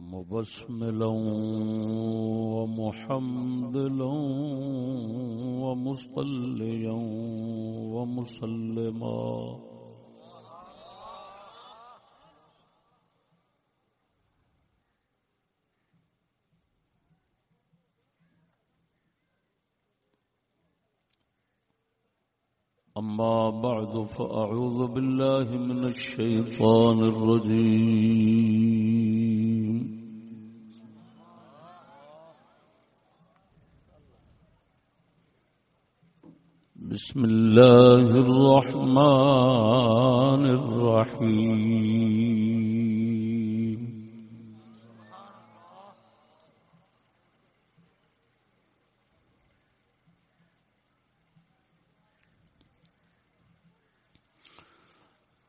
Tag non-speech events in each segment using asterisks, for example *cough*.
مبسملا ومحمدلا ومصليا ومسلما. أما بعد فأعوذ بالله من الشيطان الرجيم. بسم الله الرحمن الرحيم.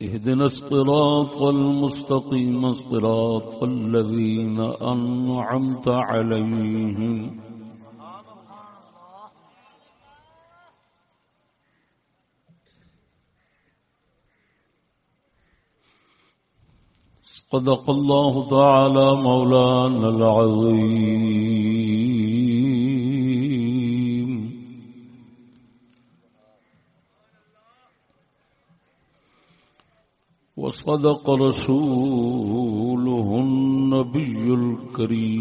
اهدنا الصراط المستقيم الصراط الذين أنعمت عليهم. صدق الله تعالى مولانا العظيم. وصدق رسوله النبي الكريم.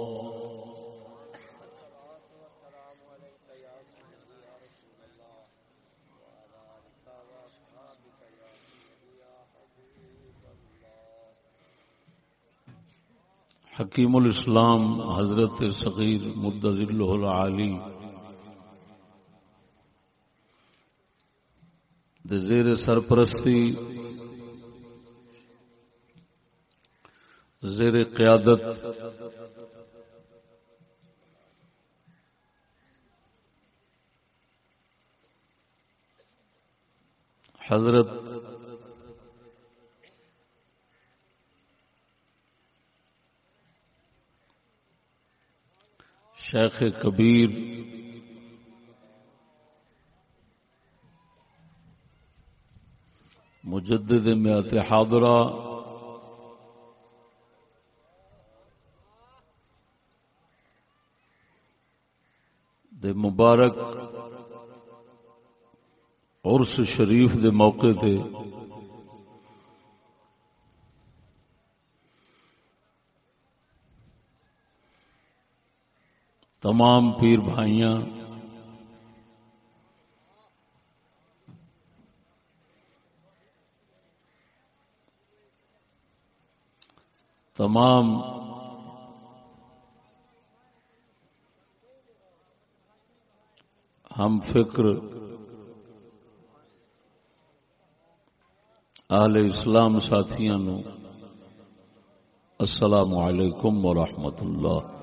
حکیم الاسلام حضرت صغیر مدض اللہ العالی زیر سرپرستی زیر قیادت حضرت شیخ کبیر مجدد میات حاضرہ دے مبارک عرس شریف دے موقع تے تمام پیر بھائیاں تمام ہم فکر اہل اسلام ساتھیاں السلام علیکم ورحمۃ اللہ۔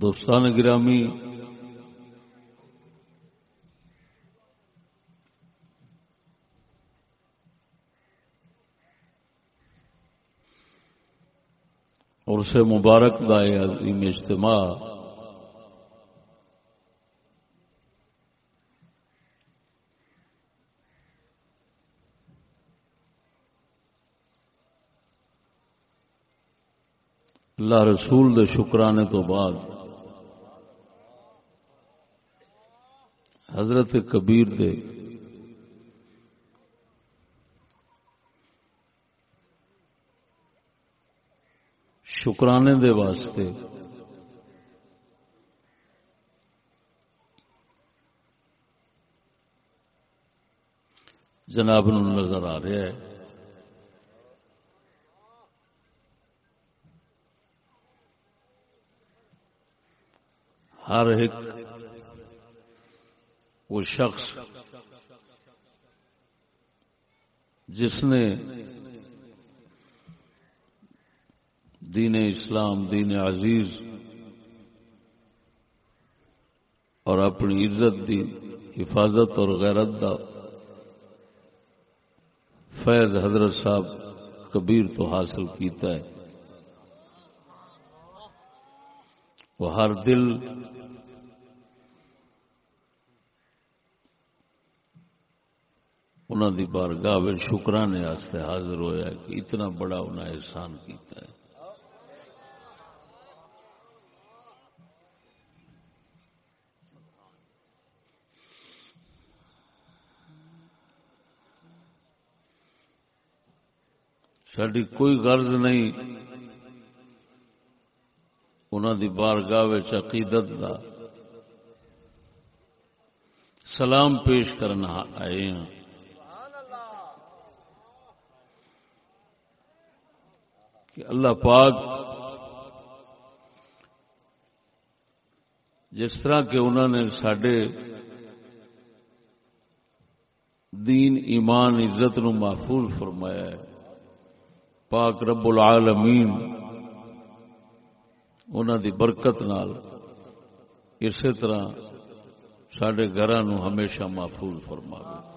دوستان گرامی اور سے مبارک دائے عظیم اجتماع۔ اللہ رسول دے شکرانے تو بعد حضرت کبیر دے۔ شکرانے دے واسطے۔ جناب نظر آ رہا ہے۔ ہر ایک وہ شخص جس نے دین اسلام، دین عزیز اور اپنی عزت دی حفاظت اور غیرت دا فیض حضرت صاحب کبیر تو حاصل کیتا ہے۔ وہ ہر دل انہوں دی بارگاہ شکرانے واسطے حاضر ہویا کہ اتنا بڑا انہیں احسان کیتا ہے۔ ساری کوئی غرض نہیں۔ انہوں دی بارگاہ عقیدت دا سلام پیش کرنا آئے ہیں کہ اللہ پاک جس طرح کہ انہوں نے سڈے دین، ایمان، عزت نو محفوظ فرمایا ہے۔ پاک رب العالمین انہوں دی برکت نال اسی طرح سڈے گھر ہمیشہ محفوظ فرما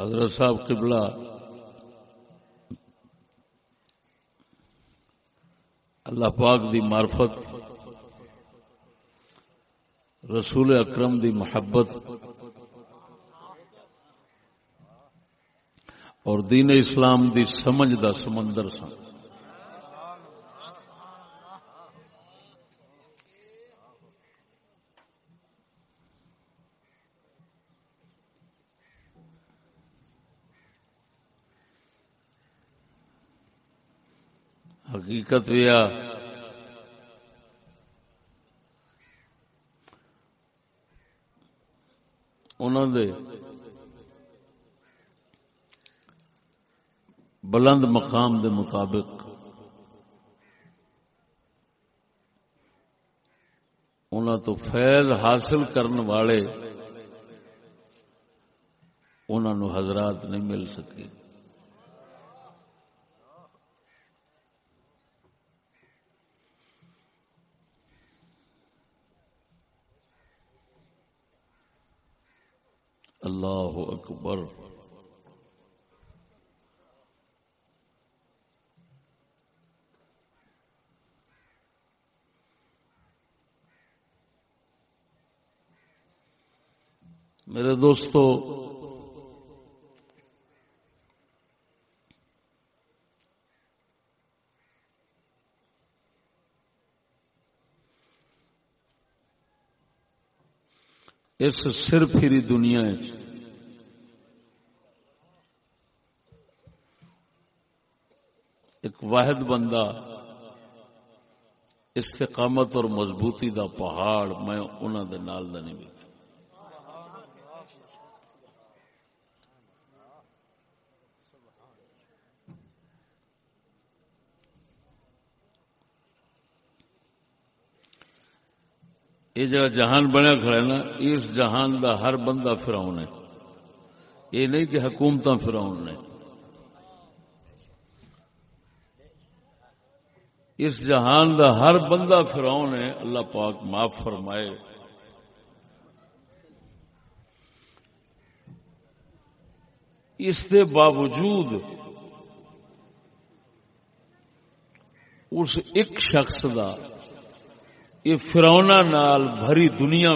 حضرت صاحب قبلہ اللہ پاک دی معرفت، رسول اکرم دی محبت اور دین اسلام دی سمجھ دا سمندر سن حقیقت ویا انہوں دے بلند مقام دے مطابق انہوں تو فیض حاصل کرنے والے انہوں حضرات نہیں مل سکے اللہ اکبر۔ میرے دوستو اس سر پھری دنیا ایک واحد بندہ استقامت اور مضبوطی دا پہاڑ میں انہوں دے نال دا نہیں بھی یہ جگہ جہان بنیا کھڑا ہے نا، اس جہان دا ہر بندہ فراؤن ہے۔ یہ نہیں کہ حکومت فراؤن نے۔ اس جہان دا ہر بندہ فراؤن ہے، اللہ پاک معاف فرمائے۔ اس دے باوجود اس ایک شخص دا یہ فرونا نال بھری دنیا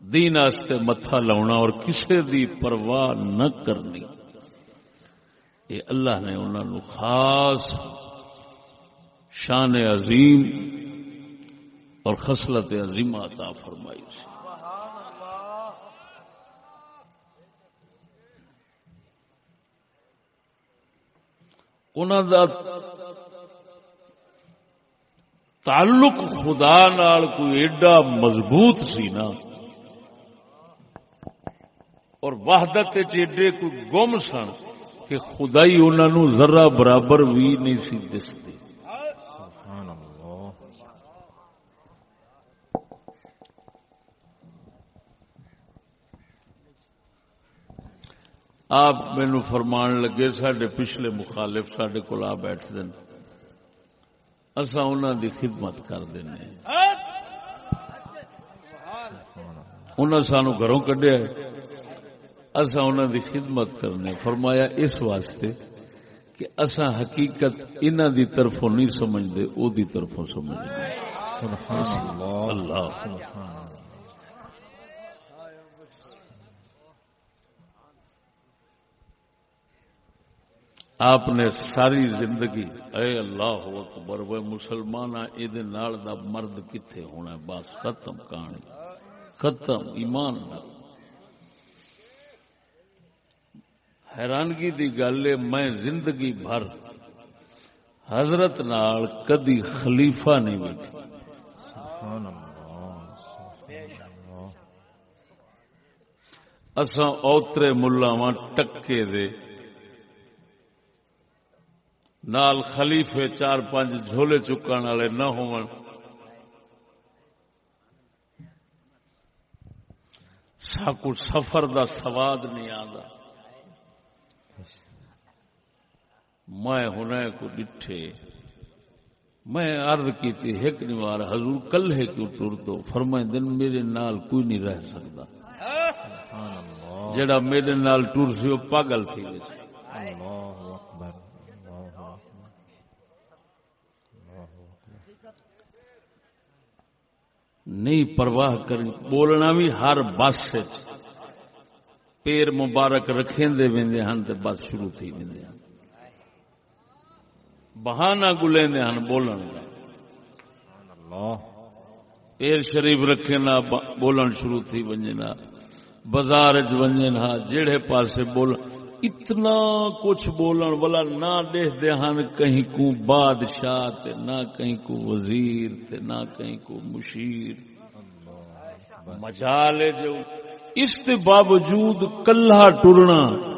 دین آستے متھا لاؤنا اور کسے دی پرواہ نہ کرنی۔ یہ اللہ نے انہوں خاص شان عظیم اور خصلت عظیم عطا فرمائی سی انہوں دا تعلق خدا نال کوئی ایڈا مضبوط سی نا اور وحدت ایڈے کوئی گم سن کہ خدائی انہوں ذرا برابر بھی نہیں سی دستی آپ مینو فرمان لگے سڈے پچھلے مخالف سڈے کو آ بیٹھ دین اصا انہوں دی خدمت کر دینے۔ انہوں سانو گھروں کڈیا اصا انہوں دی خدمت کرنے فرمایا اس واسطے کہ اصا حقیقت انہوں دی طرفوں نہیں سمجھتے او دی طرفوں اللہ۔ آپ نے ساری زندگی اے اللہ اکبر وہ مسلمان یہ دا مرد کتنے ہونا بس ختم کہانی۔ ختم ایمان حیرانگی دی گل ہے میں زندگی بھر حضرت نال کدی خلیفہ نہیں بیٹھی اساں اوترے ملاواں ٹکے دے نال خلیفے چار پانچ جھولے چکن والے نہ ہون ساکو سفر دا سواد نہیں آتا میں ہن کو ڈٹھے۔ میں عرض کی تھی ایک نوار حضور کل ہے کیوں ٹر دو فرمائے دن میرے نال کوئی نہیں رہ سکتا۔ جڑا میرے نال ٹر سی وہ پاگل تھی۔ نہیں پرواہ کرنی بولنا بھی ہر بس پیر مبارک رکھیں دے ویندے ہن تے بس شروع تھی ویندے ہن۔ بہانہ گلیندے ہن بولن دا۔ اللہ۔ پیر شریف رکھے نا بولن شروع تھی ونجے نا۔ بازار چ ونجے نا جڑے پاسے بولن اتنا کچھ بولن والا نہ دیکھ دے ہن کہیں کو بادشاہ تے نہ کہیں کو وزیر تے نہ کہیں کو مشیر۔ مجالے جو اس کے باوجود کلہ ٹرنا۔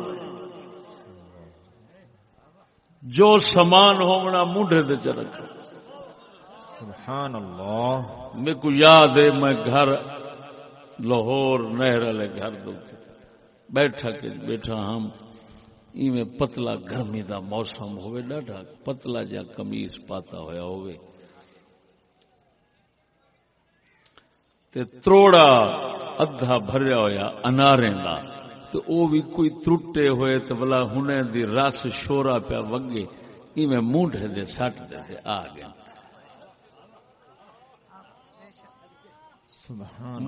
جو سامان ہونا مونڈے دے چ سبحان اللہ میرے کو یاد ہے میں گھر لاہور نہر والے گھر دو بیٹھا کے بیٹھا ہم ایویں پتلا گرمی دا موسم ہوئے ڈاڈا پتلا جا کمیز پاتا ہویا ہوئے تے تروڑا ادھا بھریا ہویا انارے دا۔ تو او بھی کوئی ترٹے ہوئے تو بلا ہنے دی رس شورا پیا وگے ایویں مونڈے دے سٹ دے تے آ گیا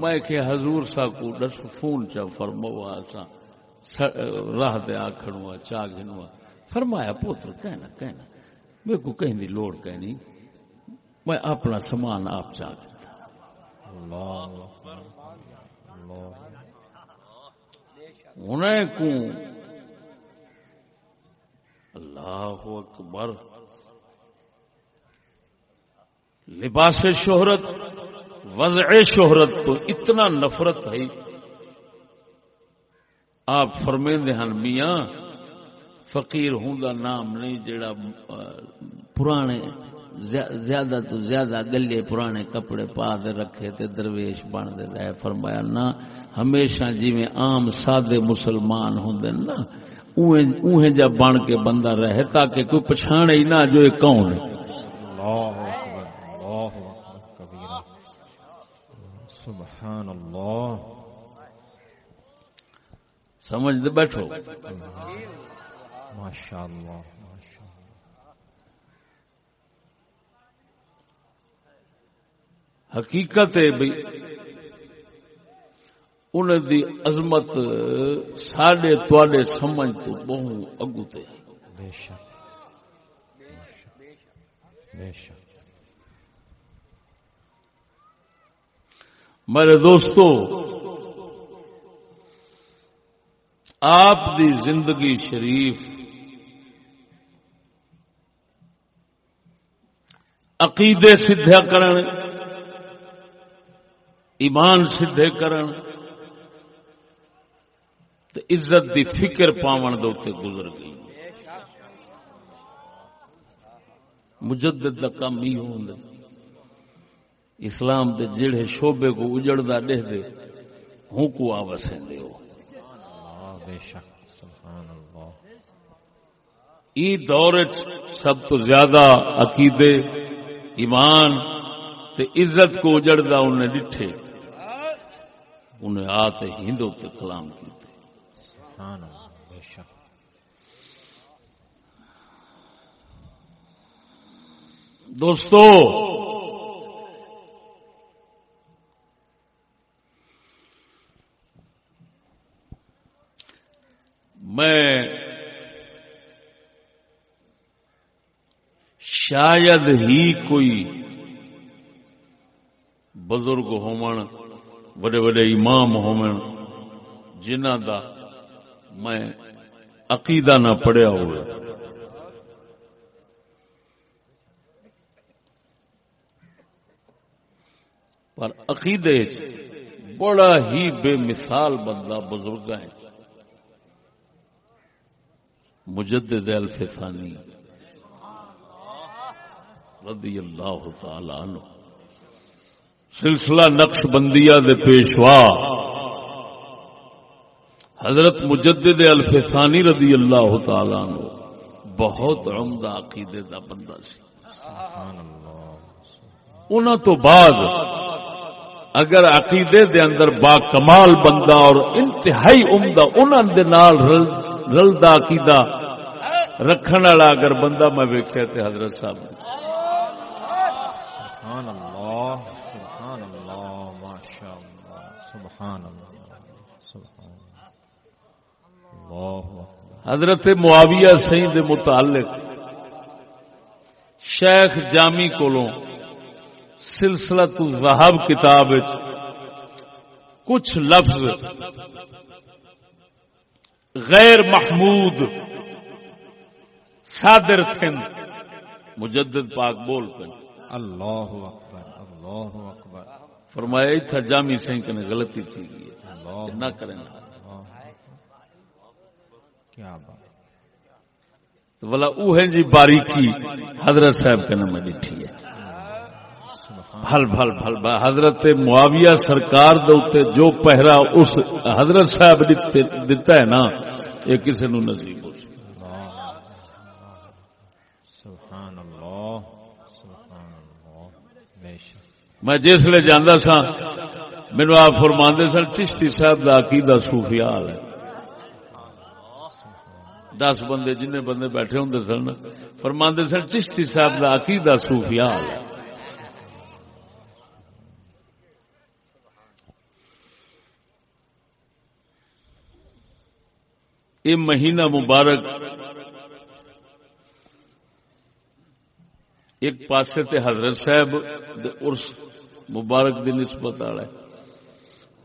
میں کہ حضور سا کو ڈس فون چا فرموا سا راہ دے آکھنوا چا گھنوا فرمایا پوتر کہنا کہنا۔ میں کو کہیں دی لوڑ کہنی میں اپنا سامان آپ چاہ دیتا۔ انہیں کو اللہ اکبر۔ لباس شہرت، وضع شہرت تو اتنا نفرت ہے۔ آپ فرمیندے ہن میاں، فقیر ہوں دا نام نہیں جڑا پرانے زیادہ تو زیادہ گلے پرانے کپڑے پا دے رکھے تے درویش بن دے رہے۔ فرمایا نا ہمیشہ جی میں عام سادے مسلمان ہوں دے نا اوہیں جب بن کے بندہ رہے تاکہ کوئی پچھانے ہی نہ جو یہ کون ہے۔ اللہ اکبر اللہ اکبر کبیرہ سبحان اللہ۔ سمجھ دے بیٹھو۔ ماشاء اللہ حقیقت ہے بھائی ان دی عظمت ساڈے تے سمجھ تو بہو اگو تے بے شک بے شک میرے دوستو آپ دی زندگی شریف عقیدے سدھے کرن ایمان سدھے کرن تو عزت دی فکر پاون دے گزر گئی۔ مجدد دا کام ہی ہوں اسلام دے جڑے شعبے کو اجڑدا دے دے ہوں کو آوسیں دے ہو۔ بے شک سبحان اللہ۔ ای دور سب تو زیادہ عقیدے ایمان تے عزت کو اجڑدا انہیں ڈٹھے۔ انہیں آتے ہندو تے کلام کیتے۔ سبحان اللہ بے شک دوستو، میں شاید ہی کوئی بزرگ ہومن بڑے بڑے امام ہومن جنہ دا میں عقیدہ نہ پڑھیا ہوا پر عقیدے بڑا ہی بے مثال بندہ بزرگ ہے۔ مجدد الفسانی، رضی اللہ تعالی عنہ۔ سلسلہ نقش بندیا دے پیشوا۔ حضرت مجدد الفسانی رضی اللہ تعالی عنہ بہت عمدہ عقیدے دا بندہ سی۔ انہوں تو بعد اگر عقیدے دے اندر با کمال بندہ اور انتہائی عمدہ انہوں دے نال رلدا عقیدہ رکھن والا اگر بندہ میں ویکیا تے حضرت صاحب سبحان اللہ۔ سبحان اللہ سبحان اللہ۔ حضرت معاویہ سہی دے متعلق شیخ جامی کولوں سلسلہ تو الذہب کتاب کچھ لفظ غیر محمود صادر تھند مجدد پاک بول کر اللہ اکبر اللہ اکبر۔ فرمایا تھا جامی سنگھ کہ غلطی تھی نہ کریں کیا بات۔ بلا وہ جی باریکی حضرت صاحب کے نام ڈٹھی ہے۔ بھل بھل بھل بھل۔ حضرت معاویہ سرکار دے جو پہرا اس حضرت صاحب دیتا ہے نا یہ کسی نو نصیب ہو میں جس لیے جانا سا میرے آپ فرماندے سن، چشتی صاحب کا عقیدہ صوفیال ہے۔ دس بندے جن بندے بیٹھے ہوں سن، فرماندے سن، چشتی صاحب کا عقیدہ صوفیال ہے۔ یہ مہینہ مبارک ایک پاسے تے حضرت صاحب ارس مبارک دی نسبت والا ہے۔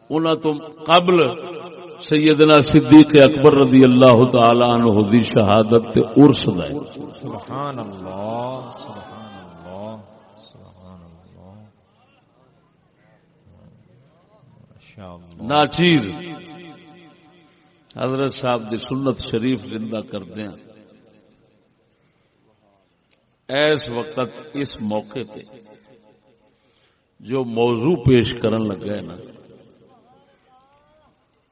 انہاں تو قبل سیدنا صدیق اکبر رضی اللہ تعالی عنہ دی شہادت تے ارس دا ہے۔ سبحان اللہ سبحان اللہ سبحان اللہ ناچیر۔ حضرت صاحب دی سنت شریف زندہ کردیا ایس وقت اس موقع پہ جو موضوع پیش کرن لگا ہے نا،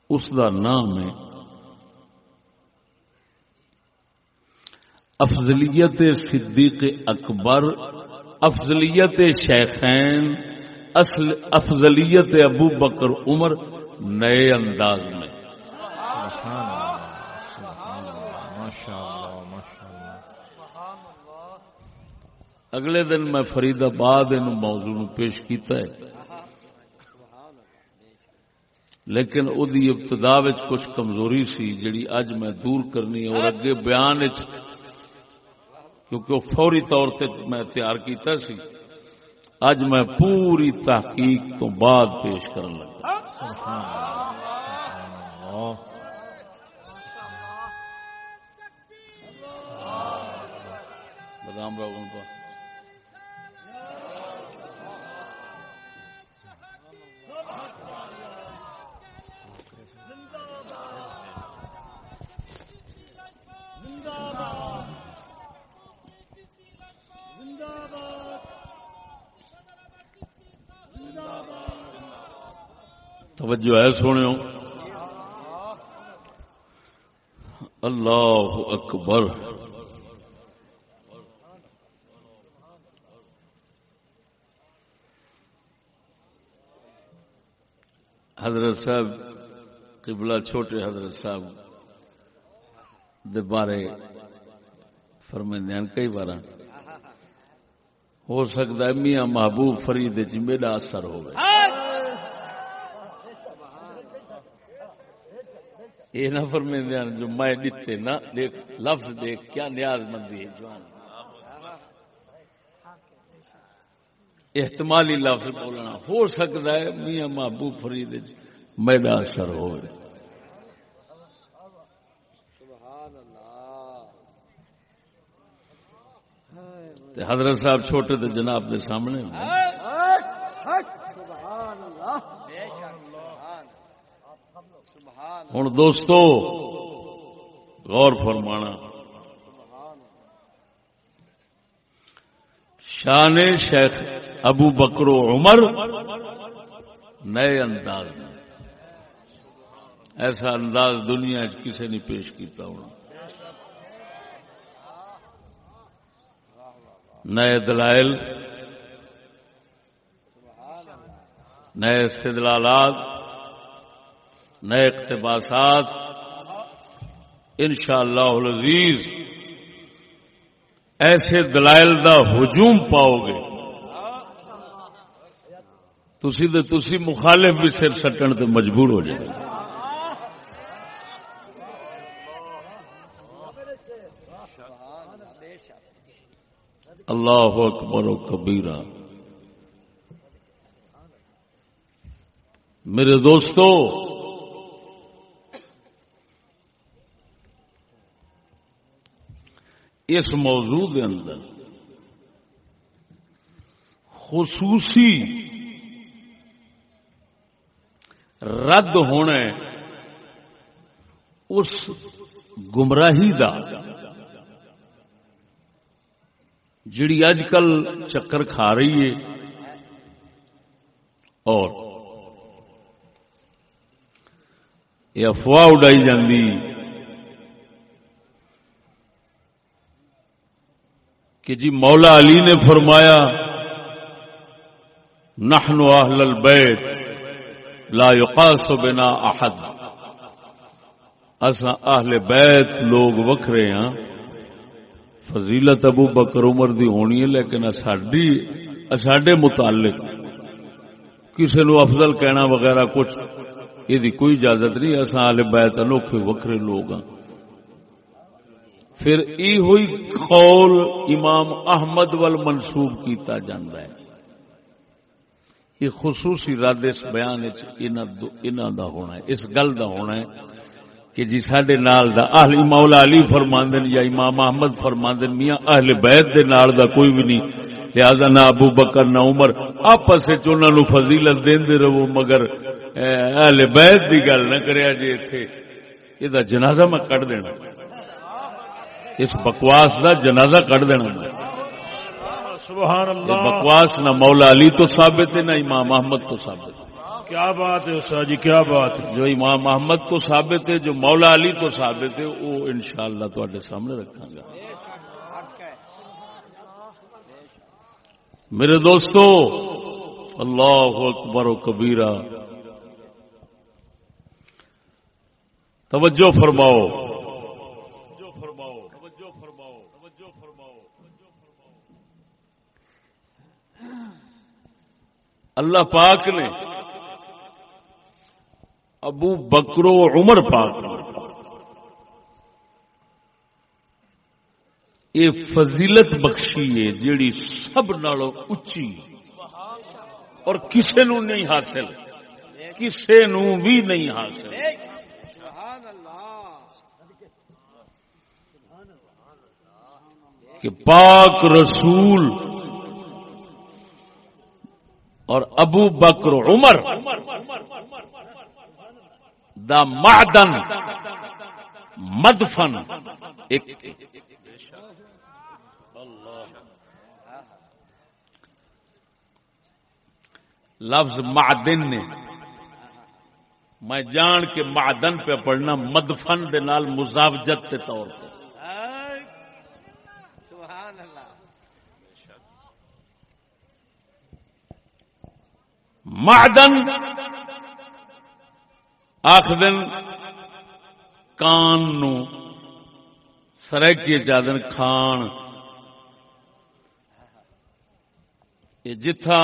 اس دا نام ہے افضلیت صدیق اکبر، افضلیت شیخین، اصل افضلیت ابو بکر عمر نئے انداز میں۔ سبحان اللہ سبحان اللہ، ماشاءاللہ۔ اگلے دن میں فرید آباد ان موضوع نو پیش کیتا ہے لیکن ادی ابتدا کچھ کمزوری سی جڑی اج میں دور کرنی اور اگے بیان کیونکہ وہ فوری طور سے میں تیار کیتا سی اج میں پوری تحقیق تو بعد پیش کرن لگا بدام باغوں پر توجہ ہے سونے اللہ اکبر۔ حضرت صاحب، قبلہ چھوٹے حضرت صاحب دے بارے فرمائیں کئی بار ہو سکتا ہے میاں محبوب فرید جی میرا اثر ہو یہ نہ فرمائیں جو میں دیتے نہ دیکھ، لفظ دیکھ، کیا نیاز مندی ہے جوان؟ احتمالی لفظ بولنا ہو سکتا ہے، میاں محبوب فرید میرا اثر ہو حضرت صاحب چھوٹے تو جناب کے سامنے ہوں دوستو، غور فرمانا۔ شان شیخ ابو بکرو عمر نئے انداز میں۔ ایسا انداز دنیا کسی نے پیش کیتا ہونا۔ نئے دلائل، نئے استدلالات نئے اقتباسات ان شاء اللہ عزیز ایسے دلائل دا ہجوم پاؤ گے۔ تسی تو تسی مخالف بھی سر سٹن تے مجبور ہو جائے۔ اللہ اکبر و کبیرہ۔ میرے دوستو اس موضوع کے اندر خصوصی رد ہونا اس گمراہی دا جڑی اج کل چکر کھا رہی ہے اور یہ افواہ اڈائی جاندی۔ کہ جی مولا علی نے فرمایا، نحن اہل البیت لا يقاس بنا احد۔ اسا اہل بیت لوگ وکھرے ہیں فضیلت ابو بکر عمر دی ہونی ہے، لیکن ساڈے متعلق کسی نو افضل کہنا وغیرہ کچھ، یہ کوئی اجازت نہیں۔ اصا اہل بیت انوکھے وکھرے لوگ ہیں پھر ای ہوئی قول امام احمد وال منسوب کیتا جاندہ ہے۔ یہ خصوصی رد اس بیان دا ہونا ہے، اس گل دا ہونا ہے کہ جی سڈے نال دا اہل مولا علی فرماندن یا امام احمد فرماندن، میاں اہل بیت دے نال دا کوئی بھی نہیں۔ لہذا نہ ابو بکر، نہ عمر، آپس انہوں نو فضیلت دین دے رہو، مگر اہل بیت دی گل نہ کریا جی اتنے یہ جنازہ میں کٹ دینا۔ اس بکواس دا جنازہ کٹ دینا سبحان اللہ۔ بکواس نہ مولا علی تو ثابت ہے نہ امام محمد تو ثابت ہے۔ کیا بات ہے استاد جی کیا بات ہے؟ جو امام محمد تو ثابت ہے جو مولا علی تو ثابت ہے وہ انشاءاللہ شاء اللہ سامنے رکھا گا۔ میرے دوستو اللہ اکبر و کبیرہ۔ توجہ فرماؤ۔ اللہ پاک نے ابو بکرو عمر پاک یہ فضیلت بخشی ہے جیڑی سب نالوں اچھی اور کسے نو نہیں حاصل، کسے نو بھی نہیں حاصل۔ کہ پاک رسول اور ابو بکر عمر دا معدن مدفن، ایک لفظ معدن نے۔ میں جان کے معدن پہ پڑھنا مدفن دے نال مزاوجت کے طور پہ۔ معدن آخ دن کان نو سرکی چادن کھان۔ یہ جتھا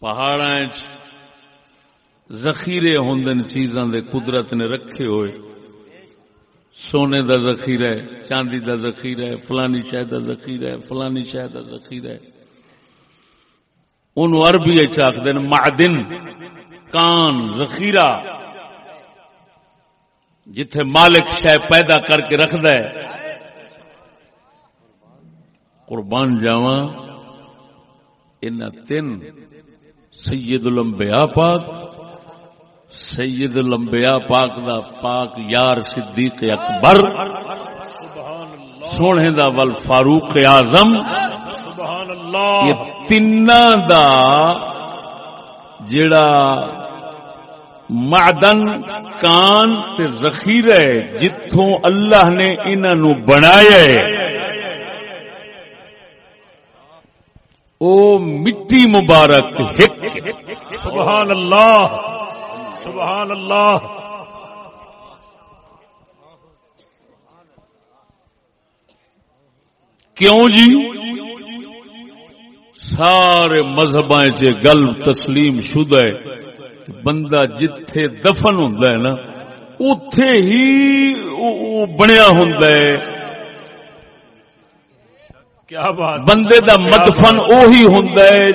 پہاڑا ذخیرے ہوں چیزاں دے قدرت نے رکھے ہوئے۔ سونے دا ذخیرہ ہے چاندی دا ذخیرہ ہے فلانی شہ دا ذخیرہ ہے فلانی شہ دا ذخیرہ۔ ہے ان عربی چاک دن معدن، کان، ذخیرہ۔ جتھے مالک شہ پیدا کر کے رکھد ہے۔ قربان جاواں ان تین، سید الانبیاء پاک، سید الانبیاء پاک دا پاک یار صدیق اکبر سونے دا ول فاروق اعظم۔ یہ تین دا جڑا معدن کان تے ذخیرہ جتھوں اللہ نے انہاں نو بنایا ہے۔ او مٹی مبارک ہک۔ سبحان اللہ. سبحان اللہ. کیوں جی؟ سارے مذہب گل تسلیم شدہ ہے کہ بندہ جتھے دفن ہوں نا اتے ہی بنیا ہوں کیا بات بندے دا مدفن اوہی ہوں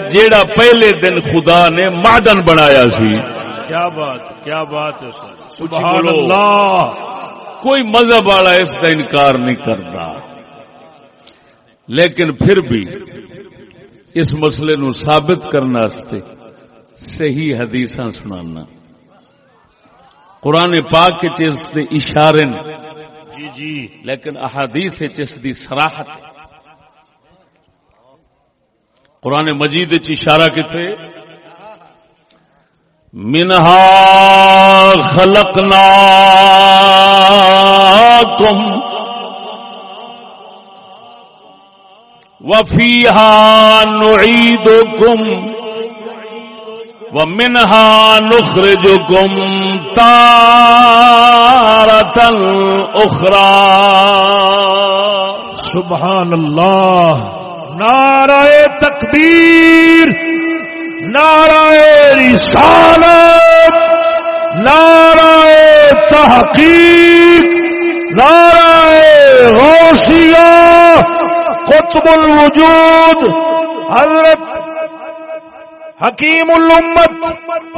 جیڑا پہلے دن خدا نے معدن بنایا سی۔ کیا بات کیا بات ہے سر؟ سبحان۔ اللہ۔ کوئی مذہب والا اس کا انکار نہیں کرتا لیکن پھر بھی اس مسئلے نو ثابت کرنے واسطے صحیح حدیث سنانا۔ قرآن پاک کے چیز دے اشارے جی جی۔ لیکن احادیث چس دی سراحت۔ قرآن مجید اشارہ کتنے منہا خلقنا کم وفیحا نعید کم و منہا نخرج کم تارتن سبحان اللہ نعرہ تکبیر، نعرہ رسالت، نعرہ تحقیق، نعرہ غوثیہ قطب الوجود. حضرت حکیم الامت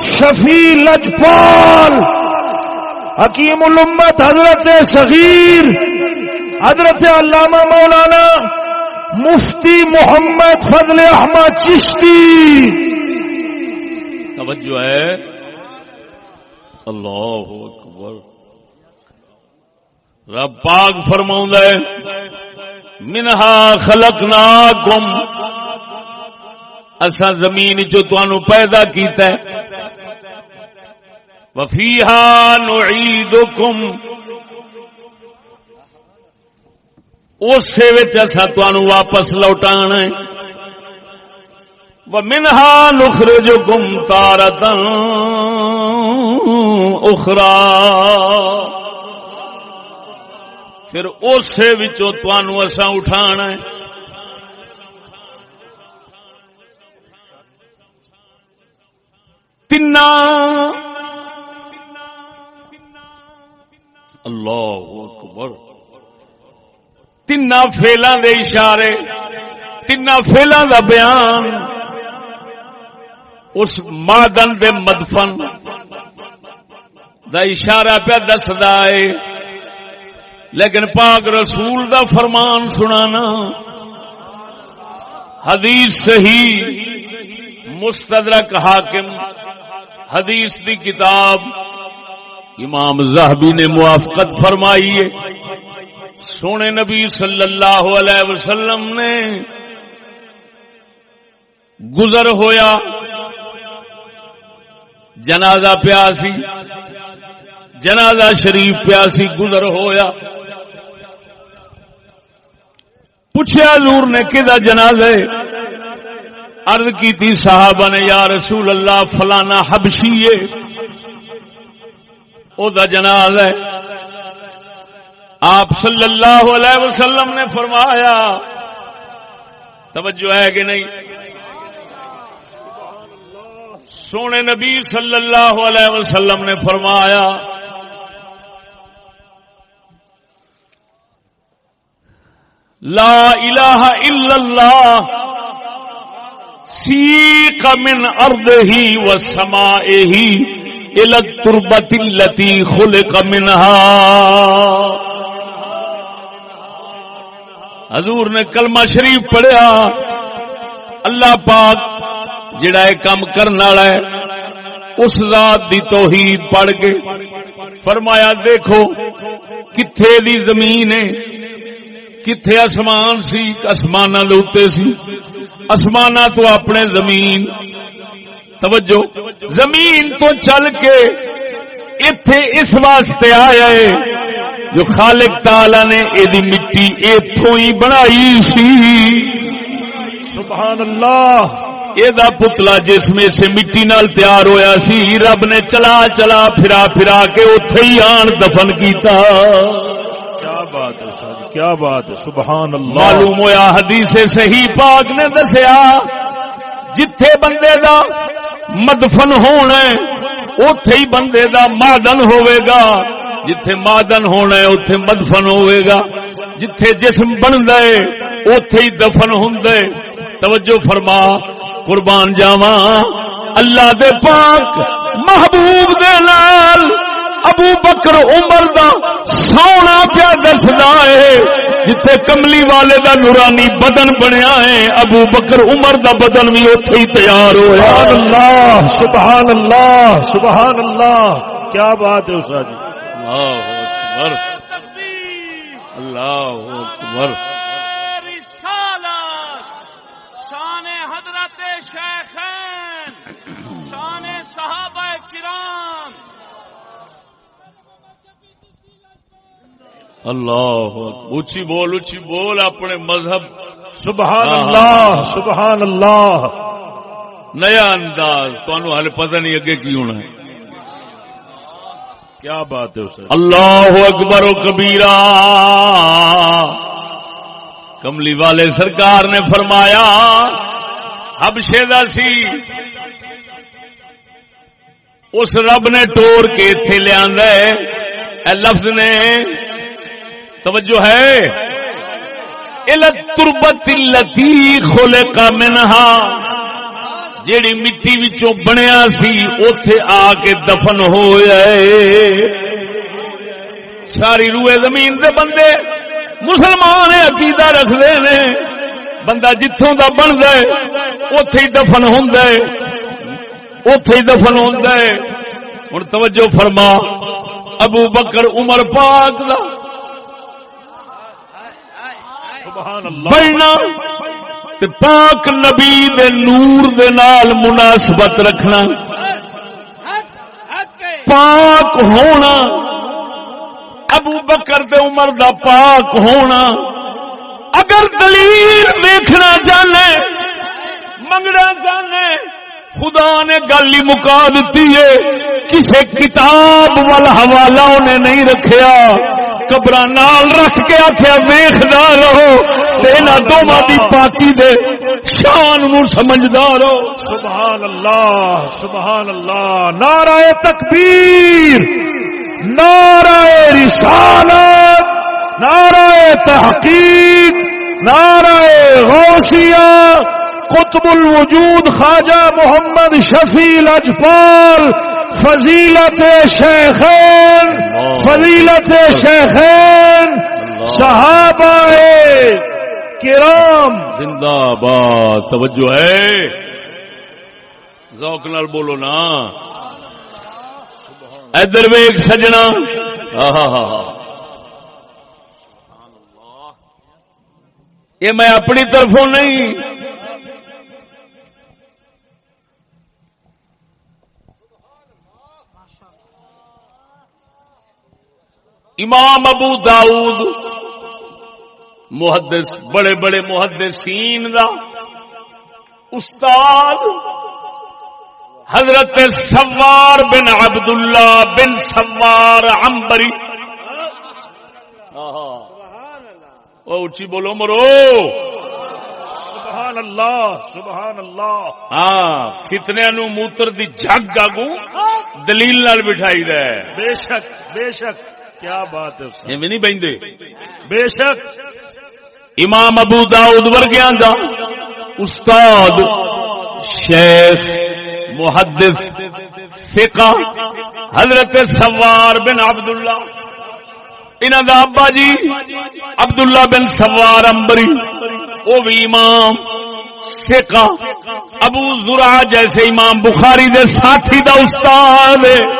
شفیع لجپال. حکیم الامت حضرت صغیر، حضرت علامہ مولانا مفتی محمد فضل احمد چشتی. توجہ ہے. اللہ اکبر. رب پاک فرماؤں ہے منہا خلقنا کم اسا زمین جو تانوں پیدا کیتا ہے۔ وفیہا نعیدکم۔ اسے وچ اسا تانوں واپس لوٹانا ہے۔ ومنہا نخرجکم تارتن اخرى پھر اسے وچوں تانوں اٹھانا ہے۔ تین اللہ اکبر۔ تین فیلاں دے اشارے تین فیلاں دا بیان۔ اس مادن دے مدفن دا اشارہ پہ دسدا ہے۔ لیکن پاک رسول دا فرمان سنانا، حدیث صحیح، مستدرک حاکم، حدیث دی کتاب امام زہبی نے موافقت فرمائی ہے۔ سونے نبی صلی اللہ علیہ وسلم نے گزر ہویا، جنازہ پیا سی، جنازہ شریف پیا سی، گزر ہویا۔ پوچھا حضور نے کدا جنازہ عرض کی تھی صحابہ نے، یا رسول اللہ، فلانا حبشی او دا جناز ہے۔ آپ صلی اللہ علیہ وسلم نے فرمایا، توجہ ہے کہ نہیں؟ سونے نبی صلی اللہ علیہ وسلم نے فرمایا لا الہ الا اللہ سیق من ارضه وسمائه الى التربه التي خلق منها. حضور نے کلمہ شریف پڑھیا. اللہ پاک جڑا ہے کام کرنے والا ہے، اس ذات دی توحید پڑھ کے فرمایا، دیکھو کتھے دی زمین ہے؟ کتھے آسمان سی آسمان سی۔ آسمان تو اپنے زمین۔ توجہ۔ زمین تو چل کے اتے اس واسطے آیا ہے جو خالق تالا نے یہ مٹی اتوں ہی بنائی سی۔ سبحان اللہ۔ یہ پتلا جس میں سے مٹی نال تیار ہویا سی، رب نے چلا چلا پھرا پھرا کے اتے ہی آن دفن کیتا۔ کیا بات ہے سر، کیا بات ہے؟ سبحان اللہ۔ معلوم ہوا حدیث صحیح پاک نے دسیا، جتھے بندے دا مدفن ہونا اتے ہی بندے دا مادن ہوئے گا۔ جتھے مادن ہونا ہے اتے مدفن ہوئے گا۔ جتھے جسم بن دے اتے ہی دفن ہوں توجہ فرما، قربان جاوا اللہ دے پاک محبوب دے لال ابو بکر عمر دا سونا پیا دسدا ہے جتھے کملی والے دا نورانی بدن بنیا ہے ابو بکر عمر دا بدن بھی اتے ہی تیار ہوا سبحان اللہ سبحان اللہ سبحان اللہ۔ کیا بات ہے استاد جی؟ اللہ اکبر۔ اللہ اکبر۔ اللہ اچھی بول اچھی بول اپنے مذہب. سبحان اللہ سبحان اللہ نیا انداز. تمہوں ہال پتہ نہیں اگے کی ہونا ہے. کیا بات ہے اسے اللہ اکبر و کبیرہ. کملی والے سرکار نے فرمایا حبشے دا سی. اس رب نے ٹور کے اتے لیا لفظ نے توجہ ہے۔ تربت لتی کھولے کا منہا جیڑی مٹی وچوں بنیا سی، اوتھے آ کے دفن ہو جائے ساری روئے زمین دے بندے مسلمان عقیدہ رکھتے نے۔ بندہ جتوں دا بن گئے اتے ہی دفن ہوں اتے ہی دفن ہوں ہوں توجہ فرما، ابو بکر عمر پاک دا سبحان اللہ. بننا تے پاک نبی دے نور دے نال مناسبت رکھنا. پاک ہونا، ابو بکر دے عمر دا پاک ہونا. اگر دلیل دیکھنا چاہنے منگنا چاہنے خدا نے گل ہی مکا دیتی ہے کسی کتاب والا حوالہ انہیں نہیں رکھیا. قبر نال رکھ کے آخیا ویخدا رہو دونوں کی پاکی دے شان نو سمجھدا رہو۔ سبحان اللہ سبحان اللہ۔ نعرہ تکبیر، نعرہ رسالت، نعرہ تحقیق، نعرہ غوثیہ، قطب الوجود خواجہ محمد شفیع اجپال فضیلت شیخین فضیلت شیخین صحابہ کرام۔ زندہ باد توجہ ہے۔ ذوق نال بولو نا۔ ادھر ویگ سجنا۔ یہ میں اپنی طرفوں نہیں امام ابو داؤد محدث بڑے بڑے محدثین دا استاد حضرت سوار بن عبداللہ بن سوار امبری اچھی بولو مرو سبحان اللہ سبحان اللہ ہاں فتنیا نو موتر دی جگ آگو دلیل نال بٹھائی دے۔ بے شک بے شک۔ کیا بات ہے نہیں بہندے۔ بے شک۔ امام ابو داؤد ورگیاں دا استاد شیخ محدث فقہ حضرت سوار بن عبداللہ۔ انہاں دا ابا جی عبداللہ بن سوار امبری او بھی امام فقہ۔ ابو زرع جیسے امام بخاری دے ساتھی دا استاد ہے۔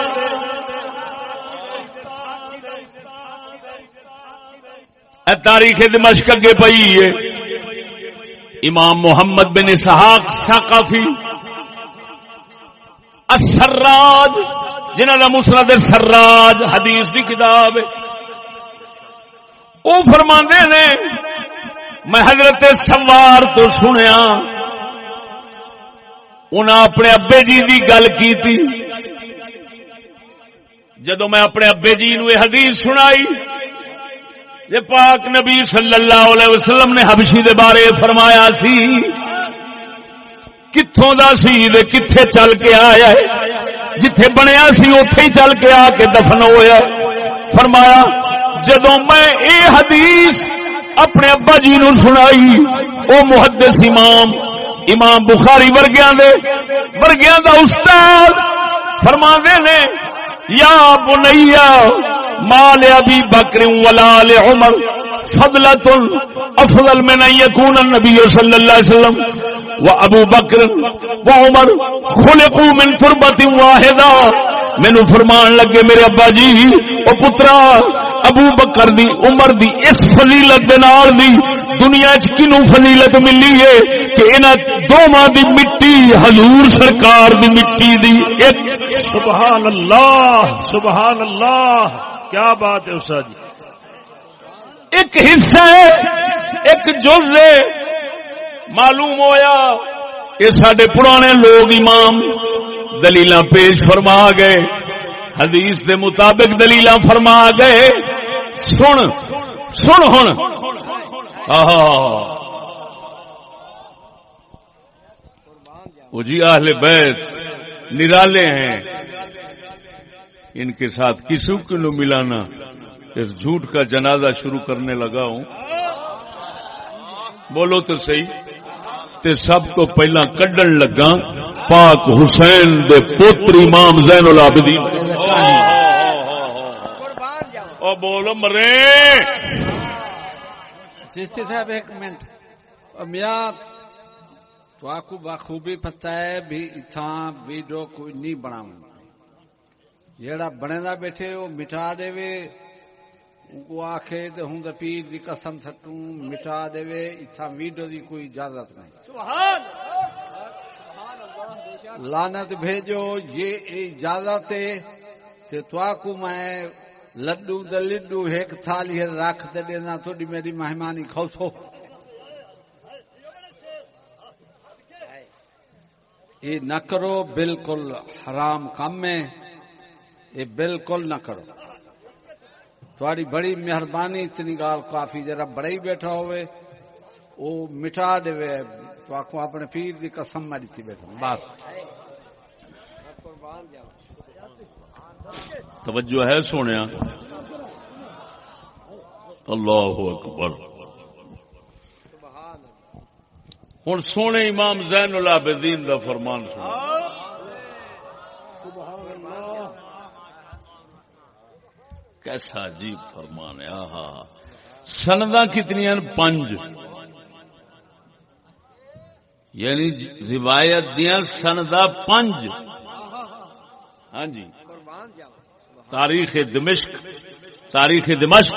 تاریخ دمشق اگے پئی ہے۔ امام محمد بن اسحاق ثقافی السراج جنہ کا مسند سراج حدیث دی کتاب ہے۔ وہ فرما نے، میں حضرت سوار تو سنیا، انہاں اپنے ابے جی دی گل کی تھی جدو میں اپنے ابے جی نو حدیث سنائی یہ پاک نبی صلی اللہ علیہ وسلم نے حبشی دے بارے فرمایا سی۔ کتوں دا سی دے کتھے چل کے آیا ہے۔ جتھے بنیا سی اتے ہی چل کے آ کے دفن ہویا۔ فرمایا جدو میں اے حدیث اپنے ابا جی نو سنائی، او محدث امام امام بخاری ورگیاں دے، ورگیاں دا استاد فرما نے، یا بنیا مال ابی بکر ولال عمر فضلت افضل من ان يكون النبي صلى الله عليه وسلم وابو بکر وعمر خلقوا من تربه واحده مینو فرمان لگے میرے ابا جی او پترا، ابو بکر دی، عمر دی، اس فضیلت دے نال دی۔ دنیا چ کنو فضیلت ملی ہے کہ انہاں دوواں دی مٹی، حضور سرکار دی مٹی دی۔ ایک، سبحان اللہ سبحان اللہ۔ کیا بات ہے استاد جی؟ ایک حصہ ہے، ایک جز ہے۔ معلوم ہویا یہ سڈے پرانے لوگ امام دلیل پیش فرما گئے، حدیث دے مطابق دلیل فرما گئے۔ سن سن ہن۔ وہ جی اہل بیت، نرالے ہیں۔ ان کے ساتھ کسی کو ملانا، اس جھوٹ کا جنازہ شروع کرنے لگا ہوں۔ بولو تو صحیح، تے سب تو پہلا کڈن لگا پاک حسین دے پوتر امام زین العابدین۔ او بولو مرے۔ چشتی صاحب، ایک منٹ۔ اور میاں، تو آپ کو بخوبی پتہ ہے، بھی اتھاں ویڈیو کوئی نہیں بناؤں جیڑا بنے دا بیٹھے وہ مٹا دے وے کو آکھے تے ہوں تے پیر دی قسم سٹوں مٹا دے وے اتھاں ویڈیو دی کوئی اجازت نہیں۔ لانت بھیجو یہ اجازت ہے۔ تے کو میں لڈو تے لڈو ایک تھالی رکھ تے دینا تھوڑی میری مہمانی کھوسو یہ نہ کرو بالکل حرام کام ہے۔ یہ بالکل نہ کرو۔ تھوڑی بڑی مہربانی اتنی گال کافی جرا بڑا ہی بیٹھا ہوئے وہ مٹا دے تو آپ اپنے پیر دی قسم میں دیتی بیٹھا بس۔ توجہ ہے سونے۔ اللہ اکبر۔ ہوں سونے امام زین العابدین دا فرمان سنو۔ کیسا عجیب فرمان آہا۔ سندا کتنی ہیں؟ پنج۔ یعنی روایت دیا سندا پنج۔ ہاں جی۔ تاریخ دمشق تاریخ دمشق،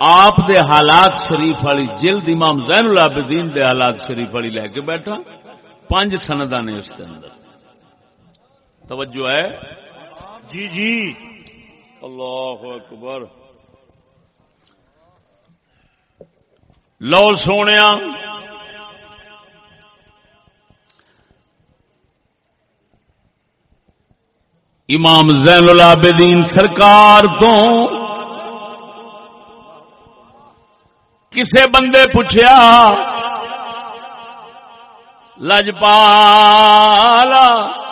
آپ دے حالات شریف والی جلد امام زین العابدین دے حالات شریف والی لے کے بیٹھا۔ پانچ سندا نے اس کے اندر۔ توجہ ہے؟ جی جی۔ اللہ اکبر۔ لو سونے امام زین العابدین سرکار تو کسے بندے پوچھا لجپالا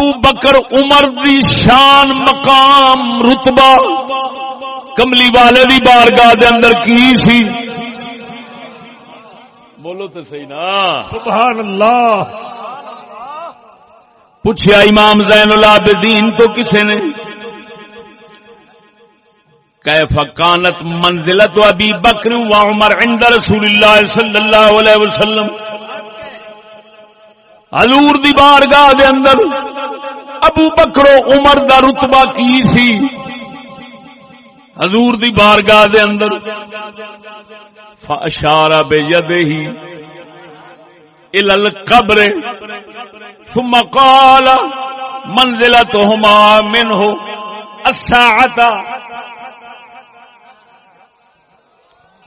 ابو بکر عمر دی شان مقام رتبہ کملی والے دی بارگاہ دے اندر کی سی؟ بولو تو صحیح نا۔ سبحان اللہ۔ پوچھا امام زین العابدین تو کسے نے؟ کیف کانت منزلت ابی بکر و عمر عند رسول اللہ صلی اللہ علیہ وسلم؟ حضور دی بارگاہ دے اندر ابو بکر و عمر دا رتبہ کی سی؟ حضور دی بارگاہ دے اندر فاشارہ بے یدہی الى القبر ثم قال منزلتهما منه الساعة.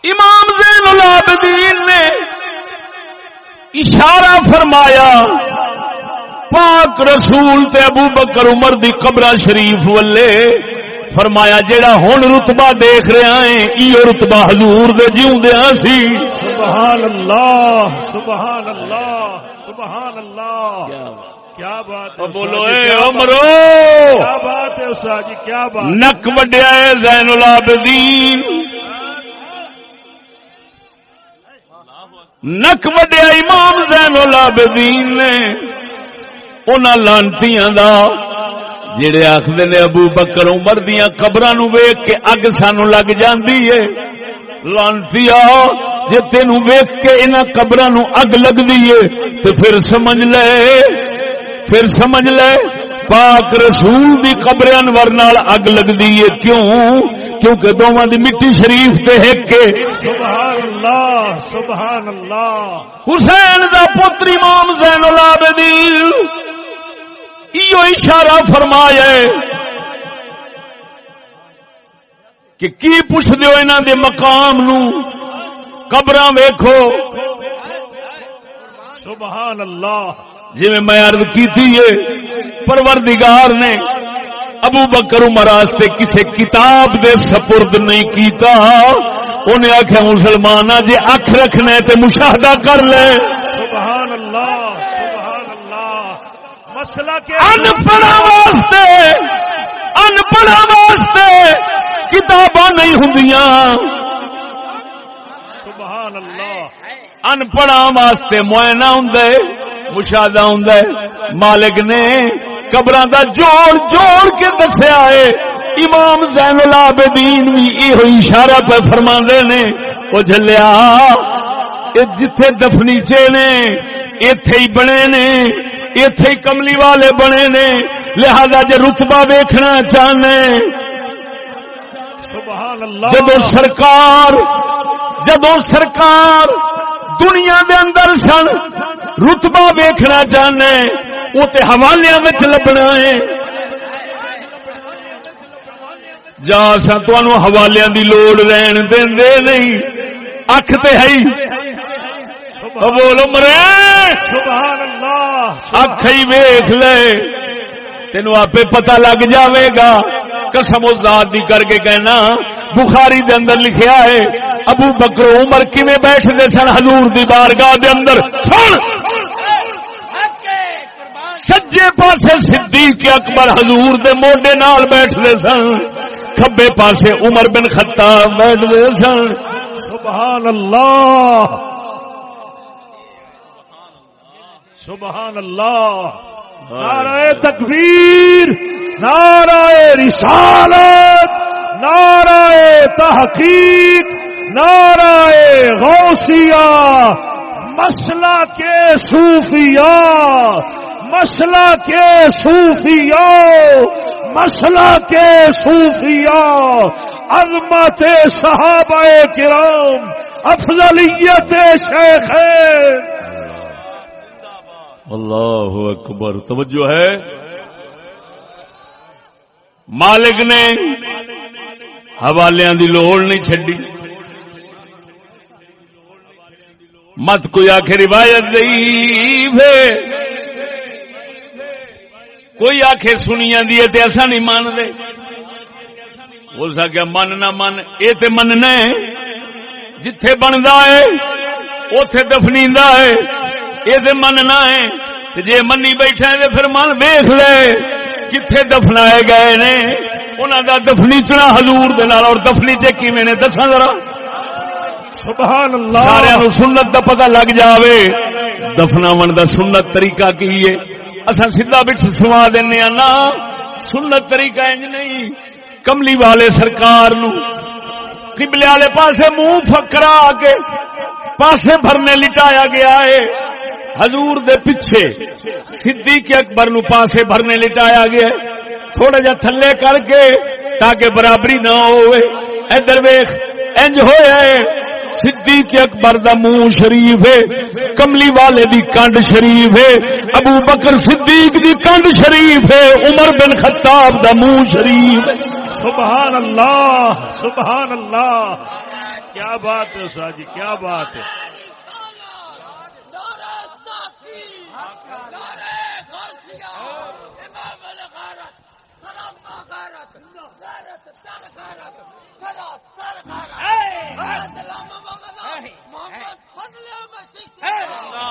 امام زین العابدین نے اشارہ فرمایا پاک رسول تے ابو بکر عمر دی قبرہ شریف والے فرمایا جیڑا ہن رتبہ دیکھ رہا ہے ایو رتبہ حضور دے جیوندیاں سی۔ سبحان اللہ سبحان اللہ سبحان اللہ کیا بات ہے بولو اے جی، کیا بات- عمرو! کیا بات ہے استاد جی کیا بات۔ نک وڈیا ہے زین العابدین۔ نک وڈیا امام زین العابدین نے انہاں لانتیاں دا، جڑے آخر نے ابو بکر عمر دیاں قبراں نو ویکھ کے اگ سانو لگ جاندی ہے۔ لانتیا جے تینو ویکھ کے انہاں قبراں نو اگ لگدی ہے، تے پھر سمجھ لے، پھر سمجھ لے۔ پاک رسول دی قبر انور نال اگ لگدی ہے. کیوں؟ کیونکہ دوواں دی مٹی شریف تے ہے. کہ سبحان اللہ سبحان اللہ حسین دا پتر امام زین العابدین ایو اشارہ فرمایا ہے کہ کی پوچھ دیو انہاں دے مقام نو؟ قبراں ویکھو. سبحان اللہ جی میں عرض کی تھی یہ پروردگار نے ابو بکر عمر واسطے کسی کتاب دے سپرد نہیں کیتا۔ انہیں آخیا مسلمان جی اکھ رکھنا تے مشاہدہ کر لے۔ سبحان اللہ سبحان اللہ مسئلہ ان پڑھا واسطے ان پڑھا واسطے کتاباں نہیں ہوندیاں سبحان اللہ ان پڑھا واسطے معائنہ ہوں مشاہدہ ہوں مالک نے قبر دا جوڑ جوڑ کے دسیا ہے۔ امام زین العابدین بھی یہ اشارہ پہ فرما نے۔ وہ جلیا جتھے دفنیچے نے اتے ہی بنے نے اتے ہی کملی والے بنے نے۔ لہذا جے رتبہ ویکھنا چاہنے سبحان اللہ۔ جدو سرکار جدو سرکار دنیا دے اندر سن۔ رتبہ ویکھنا چاہنے وہ تے حوالے میں لبنا ہے۔ جا سا تنوع حوالے دی لوڑ رہن دے نہیں۔ اکھ تے ہے بولو مرے! سبحان اللہ اکھ ہی ویخ لے۔ تینو آپ پتہ لگ جاوے گا۔ قسم ذات دی کر کے کہنا۔ بخاری دے اندر لکھیا ہے، ابو بکر عمر کیویں بیٹھدے سن حضور دی بارگاہ دے اندر؟ سن! سجے پاسے صدیق اکبر حضور دے موڈے نال بیٹھدے سن، کھبے پاسے عمر بن خطاب بیٹھدے سن۔ سبحان اللہ! سبحان اللہ! نعرہ تکبیر، نعرہ رسالت! نعرہ تحقیق، نعرہ غوثیہ، مسئلہ کے صوفیاء، مسئلہ کے صوفیاء، مسئلہ کے صوفیاء، عظمت صحابہ کرام، افضلیت شیخین اللہ اکبر، توجہ ہے۔ مالک نے حوالے دی لوڑ نہیں چڈی مت کوئی آخ روایت ضعیف کوئی آخ سنیا دی تے ایسا نہیں مان دے ہو سکیا من نہ من، اے تے مننا ہے۔ جتھے بندا ہے، اوتھے دفنی ہے۔ اے تے مننا ہے۔ تے جے منی بیٹھا ہے پھر من ویکھ لے کتھے دفنائے گئے نے۔ انہاں دا دفنیچنا حضور دے نال اور دفنیچے کیویں نے دساں ذرا؟ سبحان اللہ سارا نو سنت دا پتہ لگ جاوے دفنا من دا سنت طریقہ کی ہے؟ اصا سیدا بچ سوا دینا نا سنت طریقہ انج نہیں کملی والے سرکار نو۔ قبلے والے پاسے منہ فکرا کے پاسے بھرنے لٹایا گیا ہے۔ حضور دے پیچھے صدیق اکبر نو پاسے بھرنے لٹایا گیا ہے۔ تھوڑا جا تھلے کر کے تاکہ برابری نہ ہوئے۔ ادھر ویخ انج ہوئے صدیق اکبر دا منہ شریف ہے کملی والے دی کنڈ شریف ہے ابو بکر صدیق دی کنڈ شریف ہے عمر بن خطاب دا منہ شریف ہے۔ سبحان اللہ سبحان اللہ۔ کیا بات ہے استاد جی کیا بات ہے۔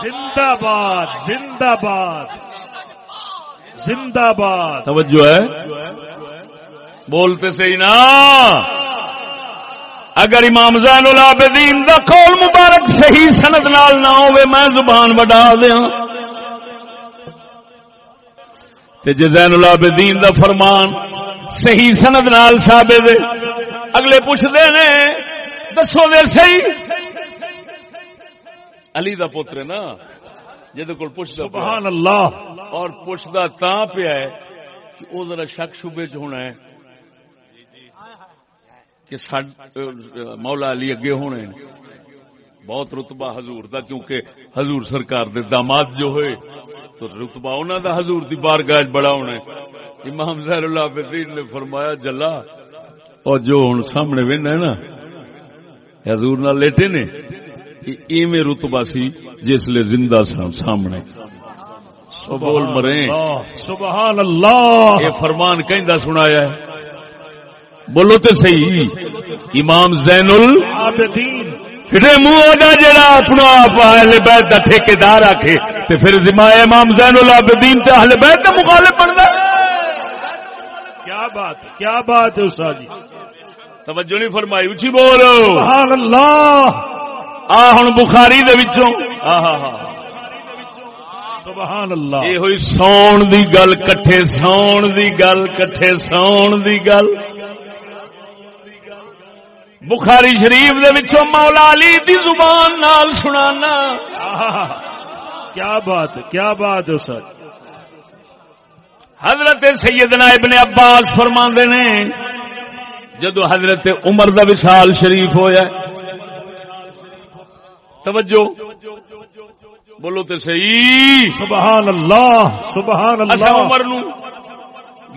زندہ باد زندہ باد۔ زندہ باد۔ توجہ ہے؟ بولتے صحیح نا؟ اگر امام زین العابدین دا قول مبارک صحیح سند نال نہ ہوئے میں زبان بڑھا دیا۔ تے جے زین العابدین دا فرمان صحیح سند نال ثابت اگلے پوچھتے نے دسو دے صحیح۔ علی دا پوتر نا۔ جہد کو پوچھتا سبحان اللہ۔ اور پوچھتا تا پیا ہے کہ وہ ذرا شک شبے چ ہونا ہے کہ مولا علی اگے ہونے بہت رتبہ حضور دا کیونکہ حضور سرکار دے داماد جو ہوئے تو رتبہ انہوں دا حضور دی بارگاہ بڑا ہونا ہے۔ امام زہر اللہ بدین نے فرمایا جلا اور جو ہوں سامنے وین ہے نا حضور نہ لیٹے نے ایویں رتبہ سی جس لے زندہ سن سامنے۔ بول مرے۔ سبحان اللہ۔ یہ فرمان کہیں سنایا ہے۔ بولو تو صحیح امام زین العابدین پھر منہ دا جڑا اپنا آپ اہل بیت دا ٹھیکیدار آکھے تے پھر امام زین العابدین تے اہل بیت دا مخالف بندا۔ بات کیا بات ہے استاد جی؟ توجہ نہیں فرمائی اچھی بولو سبحان اللہ۔ آ ہوں بخاری دوں سبحان اللہ۔ یہ ہوئی سون دی گل کٹھے سون دی گل کٹھے سون دی گل۔ بخاری شریف دے وچوں مولا علی دی زبان نال سنانا۔ کیا بات کیا بات ہے سر حضرت سیدنا ابن عباس فرما نے جدو حضرت عمر دا وشال شریف ہویا توجہ۔ بولو تو صحیح۔ سبحان اللہ سبحان اللہ عمر نو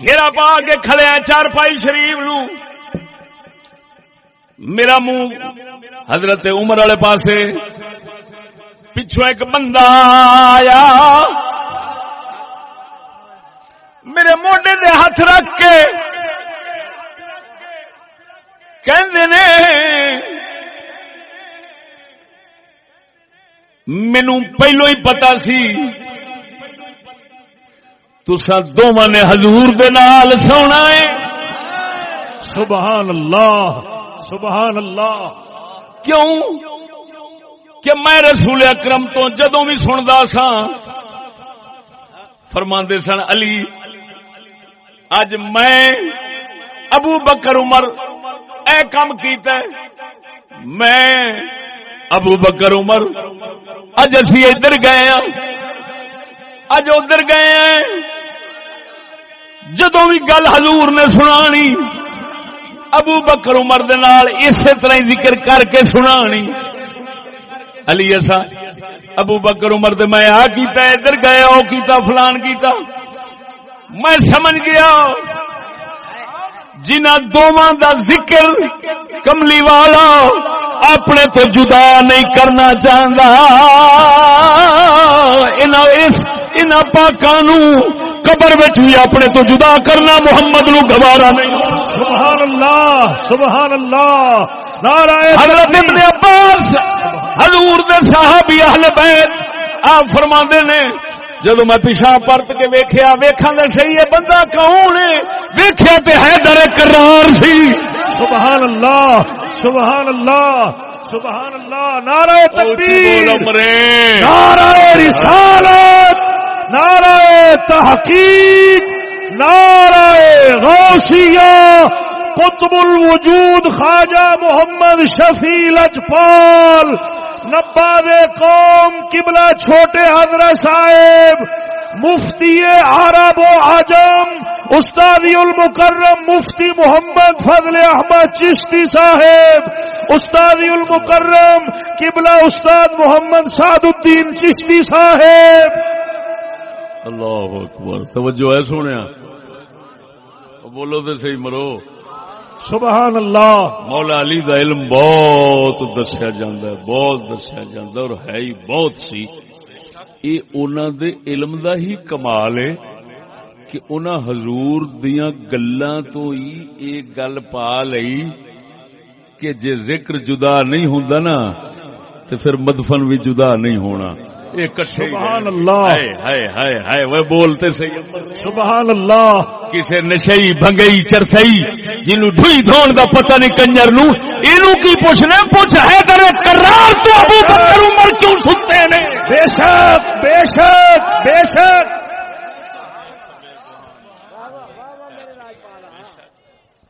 گھیرا پا کے کھڑے ہیں چار پائی شریف نو۔ میرا منہ حضرت عمر والے پاسے پچھو ایک بندہ آیا۔ میرے موڈے دے ہاتھ رکھ کے کہندے نے مینو پہلو ہی پتا سی تسا دونوں نے حضور دے نال سونا ہے. سبحان اللہ سبحان اللہ کیوں؟ کہ میں رسول اکرم تو جدوں بھی سندا سا فرماندے سن، علی اج میں ابو بکر عمر اے کام کیتا ہے۔ میں ابو بکر عمر اج اسی ادھر گئے ہاں۔ اج ادھر گئے ہیں۔ جدو بھی گل حضور نے سنانی، ابو بکر عمر دے نال اسی طرح ذکر کر کے سنانی۔ علی ایسا ابو بکر عمر دے میں آ کیتا ادھر گئے او کیتا، فلان کیتا۔ میں سمجھ گیا۔ جنہ دونوں دا ذکر کملی والا اپنے تو جدا نہیں کرنا چاہتا ان پاکانو قبر بھی اپنے تو جدا کرنا محمد نو گوارا نہیں۔ سبحان اللہ سبحان اللہ نعرہ حضرت ابن عباس حضور دے صحابی اہل بیت آپ فرما نے جدو میں پیچھا پرت کے ویکھیا ویکھا دے صحیح ہے بندہ کون ہے؟ ویکھیا تے ہے در کرار سی۔ سبحان اللہ سبحان اللہ سبحان اللہ نعرہ تکبیر نعرہ رسالت نعرہ تحقیق نعرہ غوثیہ قطب الوجود خواجہ محمد شفیع لجپال نباد قوم، قبلہ چھوٹے حضرت صاحب، مفتی عرب و عجم استادی المکرم مفتی محمد فضل احمد چشتی صاحب، استادی المکرم، قبلہ استاد محمد سعد الدین چشتی صاحب۔ اللہ اکبر، توجہ ہے سونے بولو تو صحیح مرو۔ سبحان اللہ. مولا علی دا علم بہت دسیا جاندہ ہے، بہت دسیا جاندہ اور ہے ہی بہت سی۔ یہ انہوں دے علم دا ہی کمال ہے کہ انہاں حضور دیاں گلاں تو ہی ایک گل پا لئی کہ جے ذکر جدا نہیں ہوندا نا تو پھر مدفن بھی جدا نہیں ہونا۔ سبحان اللہ۔ ہائے ہائے ہائے وہ بولتے صحیح سبحان اللہ۔ کسے نشئی بھنگئی چرسئی جنو ڈھوئی دھون دا پتہ نہیں کنجر نو اینو کی پوچھنے پوچھ ہے در قرار تو ابو بکر عمر کیوں سنتے نے؟ بے شک بے شک بے شک۔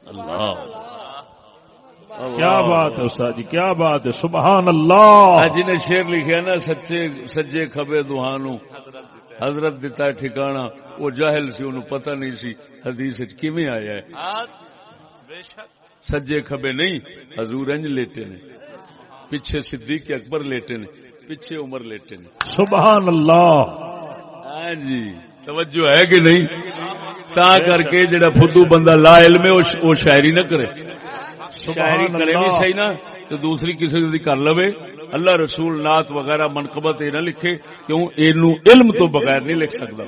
اللہ۔ کیا بات ہے استاد جی کیا بات ہے؟ سبحان اللہ. جی نے شیر لکھا نا سچے سجے کھبے دوہانو حضرت دیتا ہے ٹھکانا وہ جاہل سی انہوں پتہ نہیں سی حدیث کیویں آیا ہے. سجے کھبے نہیں حضور انج لیٹے نے. پیچھے صدیق اکبر لیٹے نے پیچھے عمر لیٹے نے. سبحان اللہ. ہاں جی توجہ ہے کہ نہیں؟ تا کر کے جڑا فدو بندہ لا علم ہے وہ شاعری نہ کرے. شاعری کرے بھی صحیح نا تو دوسری کسی کی کر لو اللہ رسول نات وغیرہ منقبت یہ نہ لکھے کیوں؟ علم تو بغیر نہیں لکھ سکتا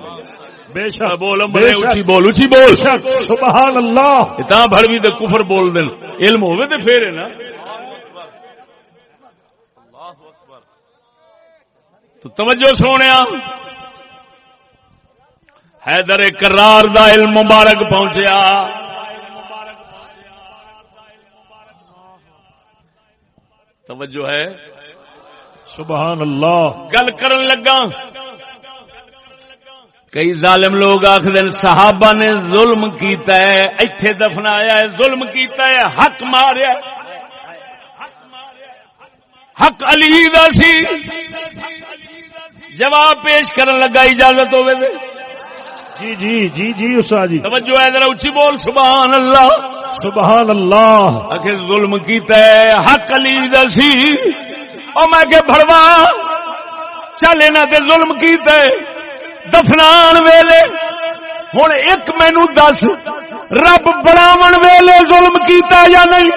بے شک بول اچھی بول اچھی بول۔ سبحان اللہ. اتنا بڑی تو کفر بول دین علم ہوئے تو پھر ہے نا۔ تو توجہ سونے حیدر کرار دا علم مبارک پہنچیا۔ توجہ ہے سبحان اللہ گل کرن لگا۔ کئی ظالم لوگ آخر صحابہ نے ظلم کیتا ہے ایتھے دفنایا ہے ظلم کیتا ہے حق ماریا حق علی دا سی۔ جواب پیش کرن لگا اجازت ہوئے دے۔ جی جی جی جی استاد جی۔ توجہ ہے ذرا اچھی بول سبحان اللہ۔ سبحان اللہ۔ آخر ظلم کیتا ہے حق علی دسی او میں کہ بھڑوا چل انہاں تے ظلم کیتا ہے۔ دفنان ویلے ہن ایک مینوں دس رب بناون ویلے ظلم کیتا یا نہیں؟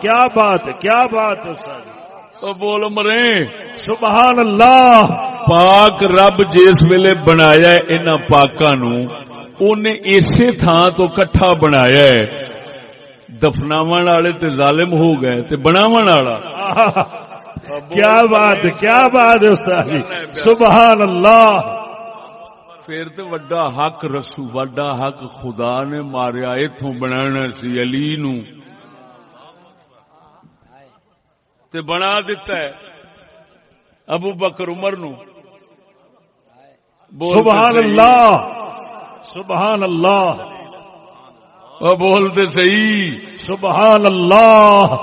کیا بات ہے کیا بات ہے استاد تو بول مرے۔ سبحان اللہ۔ پاک رب جس ویلے بنایا انہاں پاکاں نو انہیں اسی تھان تو کٹھا بنایا ہے۔ دفناو والے تے ظالم ہو گئے تے بناو والا۔ *laughs* کیا بات کیا بات ہے جی؟ سبحان اللہ۔ پھر تے وڈا حق رسو وڈا حق خدا نے ماریا اتوں بنانا سی علی نو۔ تے بنا دیتا ہے ابو بکر عمر نو۔ سبحان اللہ۔ سبحان اللہ۔ وہ بولتے صحیح۔ سبحان اللہ۔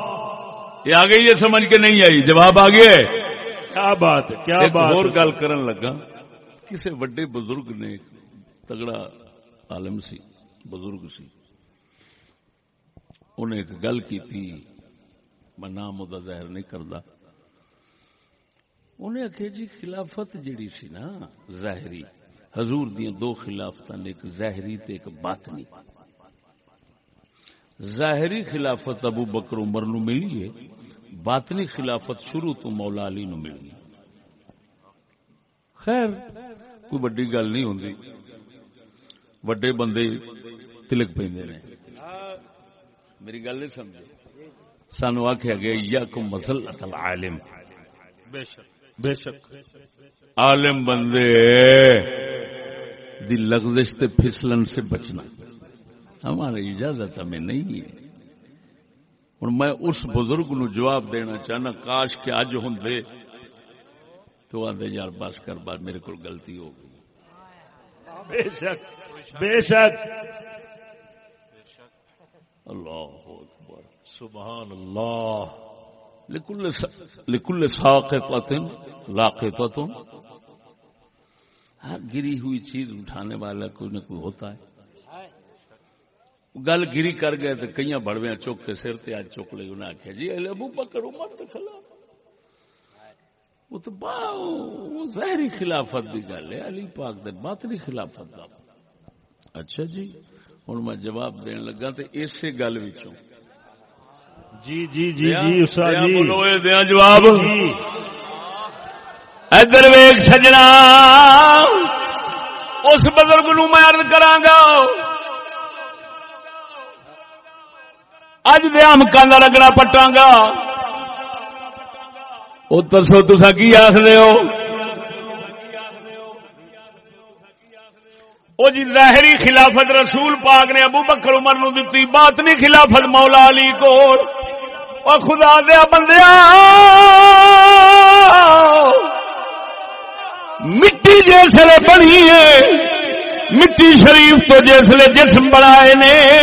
یہ آ گئی یہ سمجھ کے نہیں آئی؟ جواب آ گیا ہے۔ کیا بات ہے؟ کیا بات اور ہے؟ گل کرن لگا۔ کسی وڈے بزرگ نے تگڑا عالم سی بزرگ سی۔ انہیں ایک گل کی تھی میں نام وہ ظاہر نہیں کرتا انہیں آخیا جی خلافت جیڑی سی نا ظاہری۔ حضور دیا دو خلافت ایک ظاہری تے ایک باطنی۔ ظاہری خلافت ابو بکر عمر نو ملی ہے باطنی خلافت شروع تو مولا علی نو ملی۔ خیر کوئی بڑی گل نہیں ہوندی۔ وڈے بندے تلک پہ میری گل نہیں سمجھے۔ سانو آخیا گیا یا کو مسلط العالم۔ بے شک بے شک۔ عالم بندے۔ دی لغزش تے پھسلن سے بچنا۔ ہماری اجازت ہمیں نہیں ہے۔ ہوں میں اس بزرگ نو جواب دینا چاہنا کاش کہ اج ہوں تو آدھے یار بس کر بار میرے کو غلطی ہو گئی۔ بے شک بے شک۔ اللہ اکبر۔ سبحان اللہ۔ لکل س- لکل ساقطۃ لاقطۃ ہر گری ہوئی چیز اٹھانے والا کوئی نہ کوئی ہوتا ہے۔ گل گری کر گئے تو کئی بڑویا چک کے سر تے آج چک لے انہیں آخیا جی اہل ابو بکر عمر تے خلاف وہ تو ظاہری خلافت دی گل ہے علی پاک دے باطنی خلافت دا۔ اچھا جی ہوں میں جواب دین لگا تے اسی گل وچوں۔ جی جی جی جی استاد جی۔ بولو اے دیا جواب۔ جی ادھر ویگ سجنا۔ اس بزرگ نو میں ارد کرانگا اج دیا مکانا رگڑا پٹاں گا وہ تسا کی آخر ہو؟ وہ جی ظاہری خلافت رسول پاک نے ابو بکر عمر نو دتی بات نہیں خلافت مولا علی کو اور خدا دیا بندیا مٹی جسے بنی ہے۔ مٹی شریف تو جسے جسم بنائے نے۔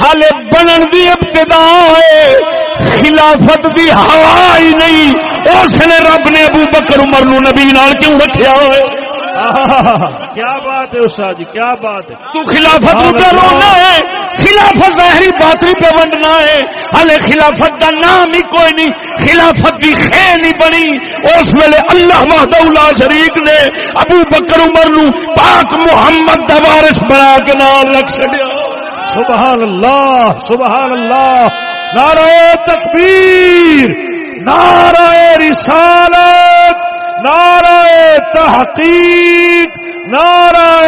ہالے بنن دی ابتدا ہے۔ خلافت دی ہوا ہی نہیں۔ اس نے رب نے ابو بکر عمر نو نبی نال کیوں رکھیا ہوئے *laughs* کیا بات ہے استاد جی کیا بات ہے؟ تو خلافت نو پہ رونا ہے خلافت ظاہری باطری پہ ونڈنا ہے۔ ہلے خلافت کا نام ہی کوئی نہیں خلافت کی خیر نہیں بنی۔ اس ویلے اللہ وحدہ لا شریک نے ابو بکر عمر نو پاک محمد دا وارث بنا کے نام رکھ چڑیا سبحان اللہ سبحان اللہ۔ نعرہ تکبیر نعرہ رسالت۔ نعرہ تحقیق نعرہ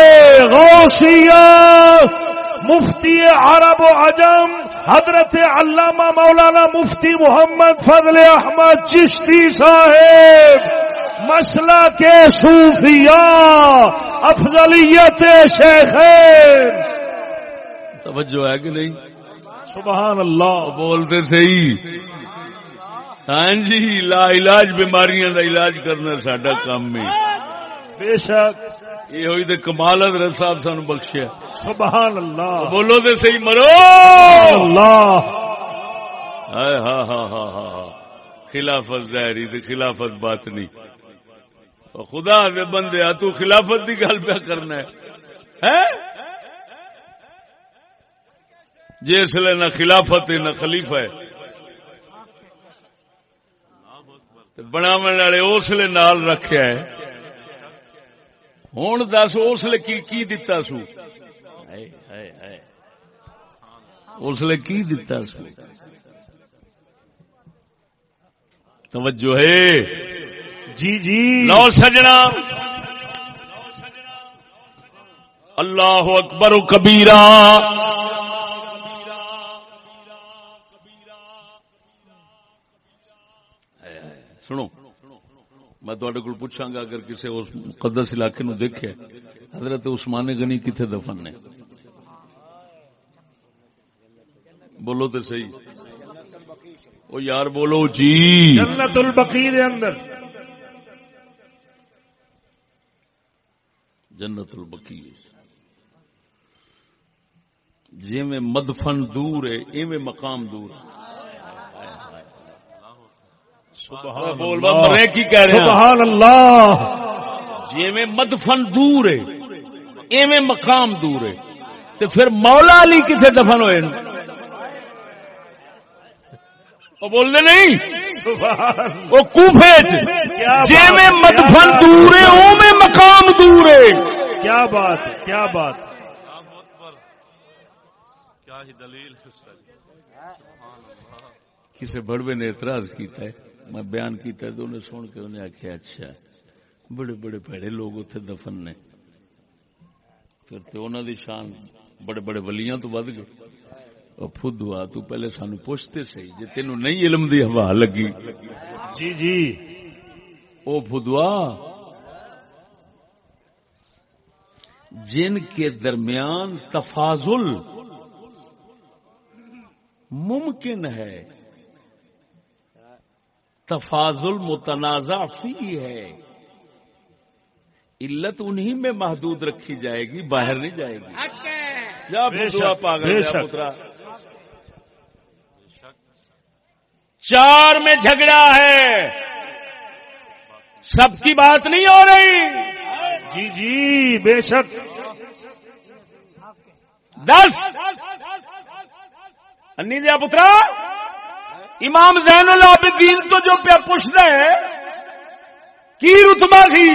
غوثیہ مفتی عرب و عجم حضرت علامہ مولانا مفتی محمد فضل احمد چشتی صاحب مسئلہ کے صوفیاء افضلیت شیخین۔ توجہ ہے کہ نہیں؟ سبحان اللہ۔ بولتے صحیح ہاں جی لا علاج بیماریاں دا علاج کرنا ساڈا کام ہے۔ بے شک۔ یہ ہوئی تے کمال حضرت صاحب سانو بخشیا۔ سبحان اللہ۔ بولو تے صحیح مرو۔ اللہ۔ ہاں ہاں ہاں ہاں ہاں خلافت ظاہری تے خلافت باطنی۔ او خدا دے بندے آ تو خلافت دی گل پہ کرنا ہے۔ ہیں جس لے نہ خلافت ہے نہ خلیفہ ہے۔ تے بناون والے اس لیے نال رکھیا ہے ہوں دس اس لیے کی کی دتا سو اس لیے کی دتا سو توجہ ہے جی جی لو سجنا اللہ اکبر کبیرا سنو میں تھوڑے کو پوچھاں گا اگر کسی اس مقدس علاقے نو دیکھے حضرت عثمان غنی کتنے دفن نے؟ بولو تو صحیح۔ او یار بولو جی۔ جنت البقی دے اندر۔ جنت البقی جی میں مدفن دور ہے ایویں مقام دور ہے۔ سبحان بول با مرے کی کہہ رہے ہیں؟ سبحان اللہ۔ جی مدفن دور ہے ایویں مقام دور ہے۔ تو پھر مولا علی کتنے دفن ہوئے؟ وہ بول دے نہیں وہ کوفے کیا جی میں مدفن کیا دور ہے او میں مقام دور ہے۔ کیا بات کیا بات۔ کیا دلیل جی؟ کسی بڑوے نے اعتراض کیتا ہے؟ میں بیان کیتا ہے تو انہیں سن کے انہیں آخیا اچھا بڑے بڑے پیڑے لوگ اتنے دفن نے۔ پھر تو انہوں دی شان بڑے بڑے ولیاں تو ود گئے۔ اور فدوا تو پہلے سانو پوچھتے سی جی تینوں نہیں علم دی ہوا لگی۔ جی جی۔ او فدوا جن کے درمیان تفاضل ممکن ہے تفاضل متنازع فی ہے۔ علت انہی میں محدود رکھی جائے گی باہر نہیں جائے گی۔ جا بے بدوا پاگل جا۔ پترا چار میں جھگڑا ہے۔ سب کی بات نہیں ہو رہی۔ جی جی بے شک۔ دس۔ انی دیا پترا؟ امام زین العابدین تو جو پہ پوچھتے ہیں کی رتبہ سی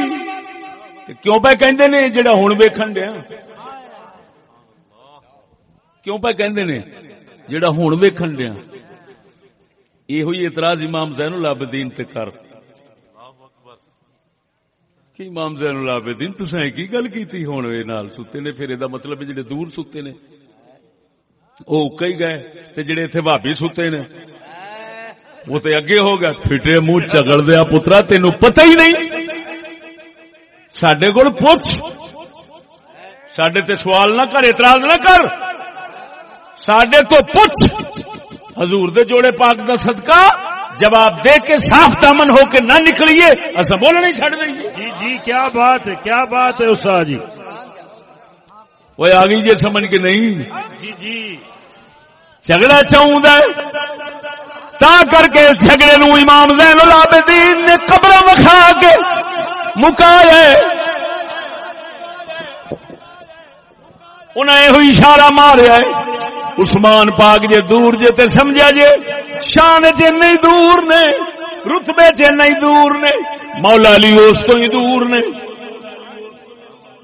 کیوں پہ کہندے نے جڑا ہن ویکھن دیا؟ کیوں پہ کہندے نے جڑا ہن ویکھن دیا؟ یہ ہوئی اعتراض امام زین العابدین تے کر۔ کہ امام زین العابدین، تساں کی گل کیتی ہن اے نال ستے نے، پھر دا مطلب جڑے دور ستے نے۔ او کئی گئے تے جڑے ایتھے بھابی ستے نے۔ وہ تے اگے ہو گیا پھٹے منہ چگڑ دیا پترا تینوں پتہ ہی نہیں۔ سڈے کول پوچھ۔ سڈے تے سوال نہ کر اعتراض نہ کر۔ سڈے تو پوچھ۔ حضور دے جوڑے پاک دا صدقہ جواب دے کے صاف دامن ہو کے نہ نکلیے ایسا بولنا نہیں چھڑ دیں جی جی کیا بات ہے کیا بات ہے استاد جی؟ وہ آ گئی جی سمجھ کے نہیں۔ جی جی۔ جھگڑا چاہوں تا کر کے اس جھگڑے نو امام زین العابدین نے قبر وکھا کے مکایا انہیں یہ اشارہ ماریا ہے۔ عثمان پاک جے دور جے تے سمجھا جے، شان چ نہیں دور نے، رتبے چ نہیں دور نے، مولا علی اس تو ہی دور نے۔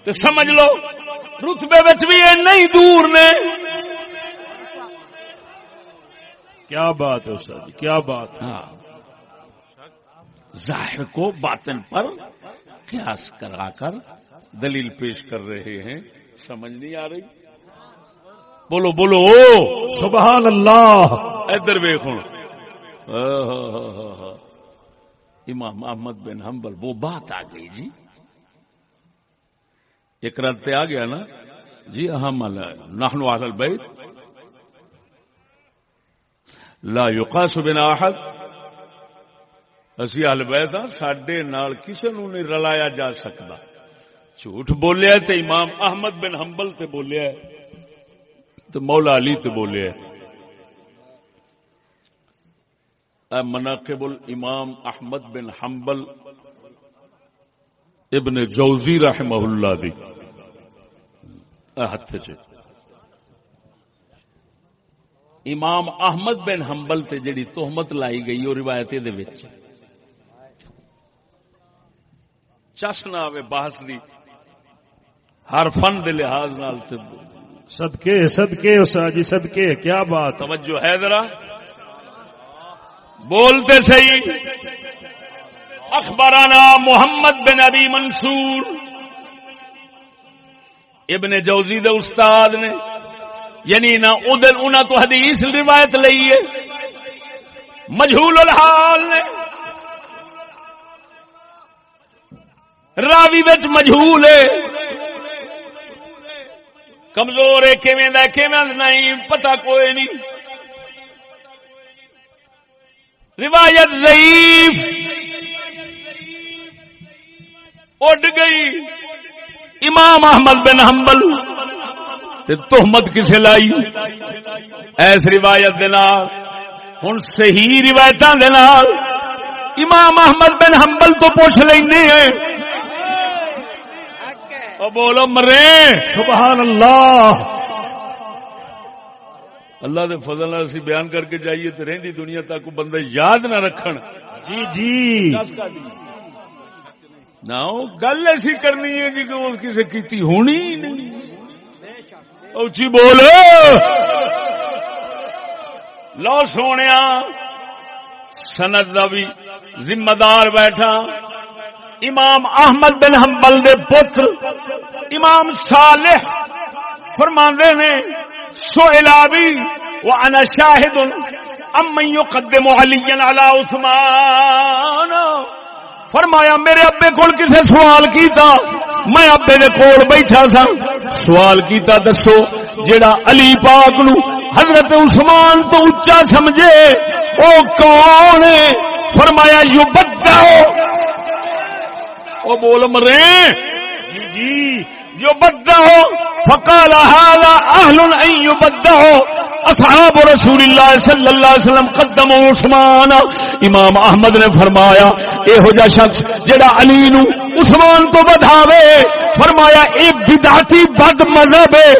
تے سمجھ لو، رتبے وچ بھی یہ نہیں دور نے۔ کیا بات ہے استاد جی کیا بات ہے؟ ہاں۔ ظاہر کو باطن پر قیاس کرا کر دلیل پیش کر رہے ہیں۔ سمجھ نہیں آ رہی؟ بولو بولو۔ او سبحان اللہ۔ ادھر ویخ امام احمد بن حنبل وہ بات آ گئی جی۔ ایک رات پہ آ گیا نا۔ جی اہم نحن اہل البیت۔ لا یقاس بنا احد اسی اہل بیت ہاں ساڈے نال کسے نو نہیں رلایا جا سکتا جھوٹ بولیا تے امام احمد بن حنبل تے بولیا ہے تے مولا علی تے بولیا اے مناقب الامام احمد بن حنبل ابن جوزی رحمہ اللہ دی۔ اے ہتھ چ امام احمد بن حنبل تے جڑی تہمت لائی گئی وہ روایت دے وچ۔ چس نہ آوے بحث دی ہر فن دے لحاظ نال تے۔ صدقے صدقے استاد جی صدقے کیا بات۔ توجہ ہے ذرا۔ بولتے صحیح۔ اخبرانا محمد بن ابی منصور۔ ابن جوزی دے استاد نے۔ یعنی نہ ادھر انہاں تو حدیث روایت لئی ہے۔ مجہول الحال نے۔ راوی وچ مجہول ہے۔ کمزور ہے، کیویں دا کیویں نہیں، پتہ کوئی نہیں۔ روایت ضعیف۔ اڈ گئی۔ امام احمد بن حنبل۔ تے تہمت کسے لائی؟ ایس روایت دے نال ہن صحیح روایتاں دے نال امام احمد بن حنبل تو پوچھ لینے ہیں۔ او بولو مرے سبحان اللہ۔ اللہ دے فضل نال اسی بیان کر کے جائیے تے رہندی دنیا تک بندے یاد نہ رکھن۔ جی جی۔ نہ گل ایسی کرنی ہے جی کہ وہ کسی کیتی ہونی ہی نہیں۔ اچھی جی بولو لو سونے سند کا بھی ذمہ دار بیٹھا۔ امام احمد بن حنبل دے پتر، امام صالح فرماندے نے سوئلا بھی وانا شاہد ام يقدم علی علی عثمان۔ فرمایا، میرے ابے کول کسے سوال کیتا؟ میں ابے دے کول بیٹھا سا۔ سوال کیتا دسو، جیڑا علی پاک نو حضرت عثمان تو اچا سمجھے، او کون فرمایا یو بدا او بول مرے۔ جی جی جو بدا ہو فقال هذا اهل ان يبدعوا اصحاب رسول اللہ صلی اللہ علیہ وسلم قدم عثمان. امام احمد نے فرمایا اے ہو جا شخص جڑا علی نو عثمان تو بدھاوے، فرمایا، اے بدعتی بد مذہب ہے.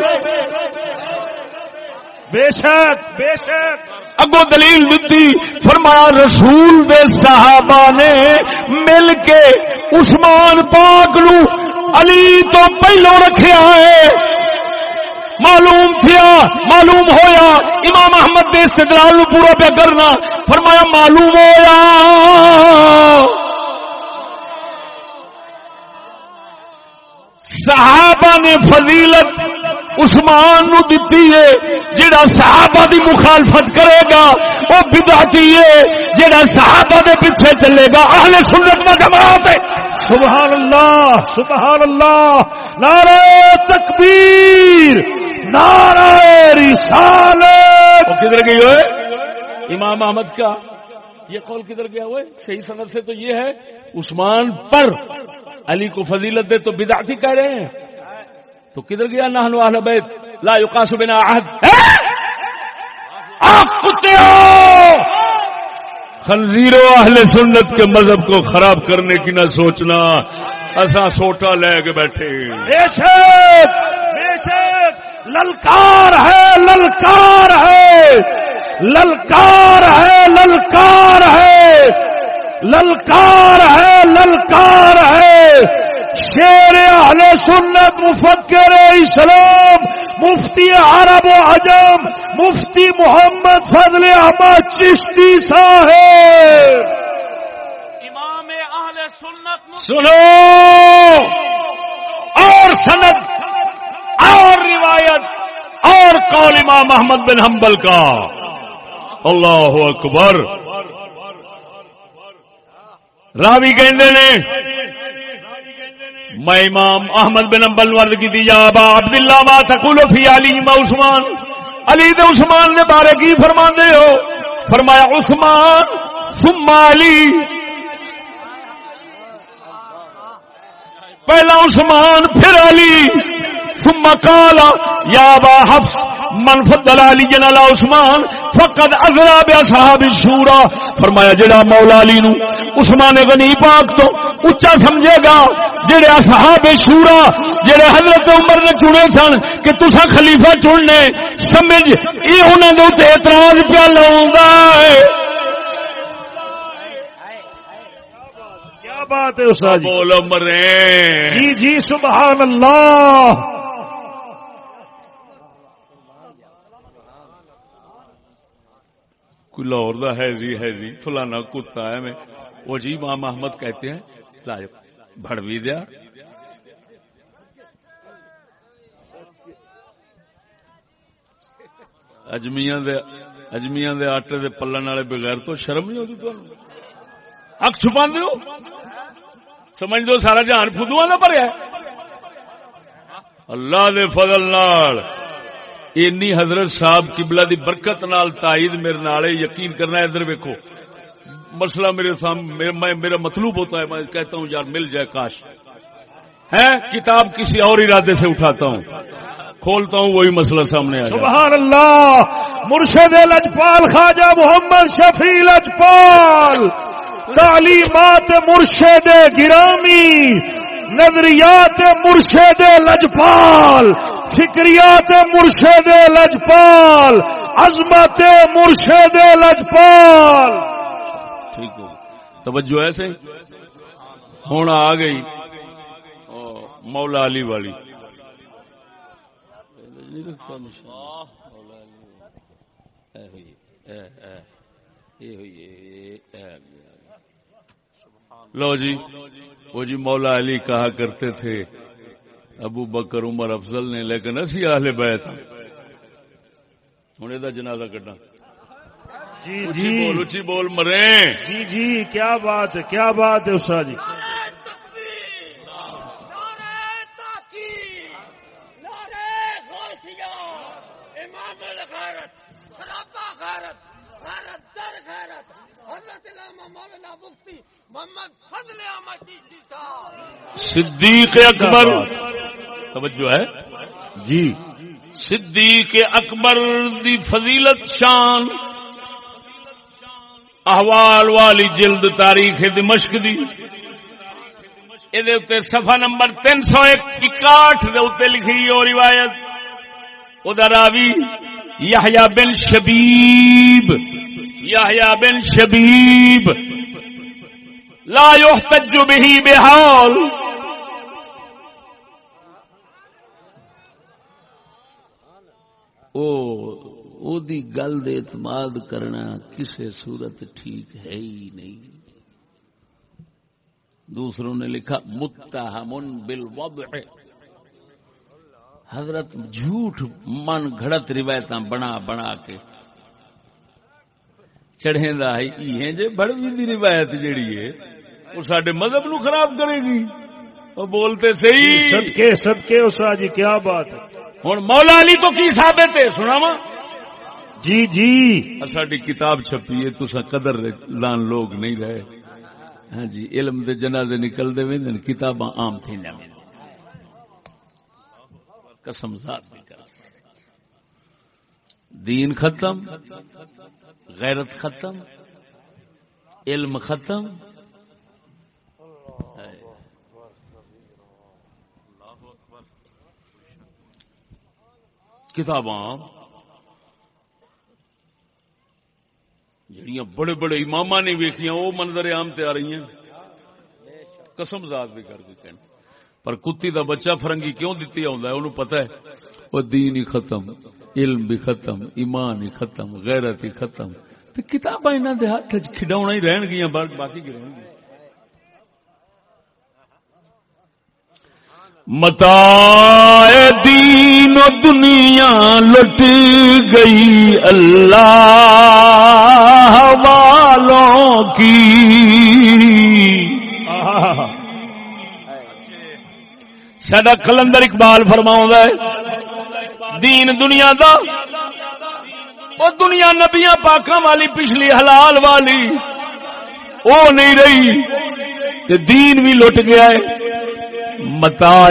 بے شک بے شک۔ اگو دلیل دیتی فرمایا، رسول دے صحابہ نے مل کے عثمان پاک نو علی تو پہلو رکھیا ہے۔ معلوم تھیا، معلوم ہویا۔ امام احمد دے استدلال نو پورا پہ کرنا۔ فرمایا، معلوم ہویا۔ صحابہ نے فضیلت عثمان نو دتی ہے جڑا صحابہ دی مخالفت کرے گا وہ بدعتی ہے جڑا صحابہ دے پیچھے چلے گا۔ اہل سنت و جماعت۔ ہے سبحان اللہ سبحان اللہ۔ نعرہ تکبیر۔ نعرہ رسالت! وہ کدھر گئی ہوئے؟ امام احمد کا۔ یہ قول کدھر گیا ہوئے؟ صحیح سند سے تو یہ ہے عثمان پر علی کو فضیلت دے تو بدعتی کہہ رہے ہیں۔ تو کدھر گیا؟ نحن اہل بیت لا یقاس بنا عہد۔ آپ کتے ہو! خنزیرو اہل سنت کے مذہب کو خراب کرنے کی نہ سوچنا۔ ایسا سوٹا لے کے بیٹھے۔ بے شک! بے شک! للکار ہے للکار ہے۔ للکار ہے للکار ہے۔ للکار ہے للکار ہے۔ شیر اہل سنت مفکر اسلام مفتی عرب و عجم مفتی محمد فضل احمد چشتی صاحب۔ امام اہل سنت سنو۔ اور سند اور روایت اور قول امام محمد بن حنبل کا۔ اللہ اکبر۔ راوی کہندے نے، میں امام احمد بن حنبل ورد کی دی ابا عبداللہ ما تقول فی علی ما عثمان۔ علی دے عثمان نے بارے کی فرماندے ہو؟ فرمایا، عثمان، ثم علی۔ پہلا عثمان، پھر علی۔ ثم قال یا ابا حفص من فضل علی جنال عثمان فقد اذرا باصحاب الشورى. فرمایا جڑا مولا علی نو عثمان غنی پاک تو اونچا سمجھے گا جڑے اصحاب شورا جڑے حضرت عمر نے چنے سن کہ تسا خلیفہ چننے سمجھ یہ انہاں دے اوتے اعتراض پیا لاوندا ہے کیا بات ہے استاد جی؟ مرے۔ جی جی سبحان اللہ۔ کوئی لاہور دا ہے جی ہے جی فلانا کتا ہے، میں وہ جی امام احمد کہتے ہیں۔ لائق بھڑوی دیا۔ اجمیاں دے اجمیاں دے آٹے دے پلن والے بغیر تو شرم نہیں ہوتی تمہیں؟ حق چھپا ہو؟ سمجھ دو، سارا جہان فدوا کا بھریا اللہ دے فضل نال۔ اینی حضرت صاحب قبلہ دی برکت نال تائید میرے نال یقین کرنا ہے، ادھر ویکو مسئلہ میرے سامنے میرا, مطلوب ہوتا ہے میں کہتا ہوں یار مل جائے کاش۔ ہے کتاب کسی اور ارادے سے اٹھاتا ہوں۔ کھولتا ہوں وہی مسئلہ سامنے آ سبحان اللہ مرشد لجپال خواجہ محمد شفیع لجپال! تعلیمات مرشد گرامی نظریات مرشد لجپال! فکریات مرشد لجپال، عظمت مرشد لجپال۔ ٹھیک ہو توجہ ایسے ہوں آ گئی۔ مولا علی والی۔ لو جی وہ جی مولا علی کہا کرتے تھے۔ ابو بکر عمر افضل نے لیکن اسی اہل بیت۔ ہوں یہ جنازہ کٹنا جی جی۔ بول اچھی بول مرے جی جی کیا بات ہے کیا بات ہے استاد جی۔ صدیق اکبر۔ توجہ ہے۔ جی۔ صدیق اکبر دی فضیلت شان۔ احوال والی جلد تاریخ دمشق دی۔ یہ سفا نمبر تین سو اکاٹھ لکھی اور روایت۔ وہ راوی یحییٰ بن شبیب۔ یحییٰ بن شبیب۔ لا يحتج به بحال۔ او او دی گل دے اعتماد کرنا کسے صورت ٹھیک ہے ہی نہیں۔ دوسروں نے لکھا، متہمن بالوضع۔ حضرت جھوٹ من گھڑت روایت بنا بنا کے۔ چڑھے دا ہے جے بڑوی دی روایت جیڑی ہے، وہ سڈے مذہب نو خراب کرے گی۔ وہ بولتے صحیح۔ صدقے صدقے، استاد جی کیا بات ہے؟ ہوں مولا علی تو کی ثابت ہے؟ سناوا جی جی۔ ساری کتاب چھپی ہے تو قدر لان لوگ نہیں رہے۔ ہاں جی علم دے جنازے نکلتے وے کتاباں عام تھی قسم ذات بھی کر۔ دین ختم غیرت ختم علم ختم۔ کتاباں جڑیاں بڑے بڑے امام نے ویکیاں وہ منظر عام تے آ رہی ہیں۔ قسم ذات بھی کر کے کہنا پر کتی دا بچہ فرنگی کیوں دیتی آندا ہے؟ انہوں پتہ ہے، وہ دین ہی ختم، علم بھی ختم، ایمان ہی ختم، غیرت ہی ختم۔ تے کتاباں انہاں دے ہاتھ وچ کھڈاونا ہی رہن گیاں، باقی گرہن گیاں؟ متا دین و دنیا لٹ گئی اللہ والوں کی۔ سڈا کلندر اقبال فرماؤں ہے دین دنیا دا، وہ دنیا نبیاں پاکاں والی، پچھلی حلال والی، وہ نہیں رہی، تے دین بھی لٹ گیا ہے۔ متا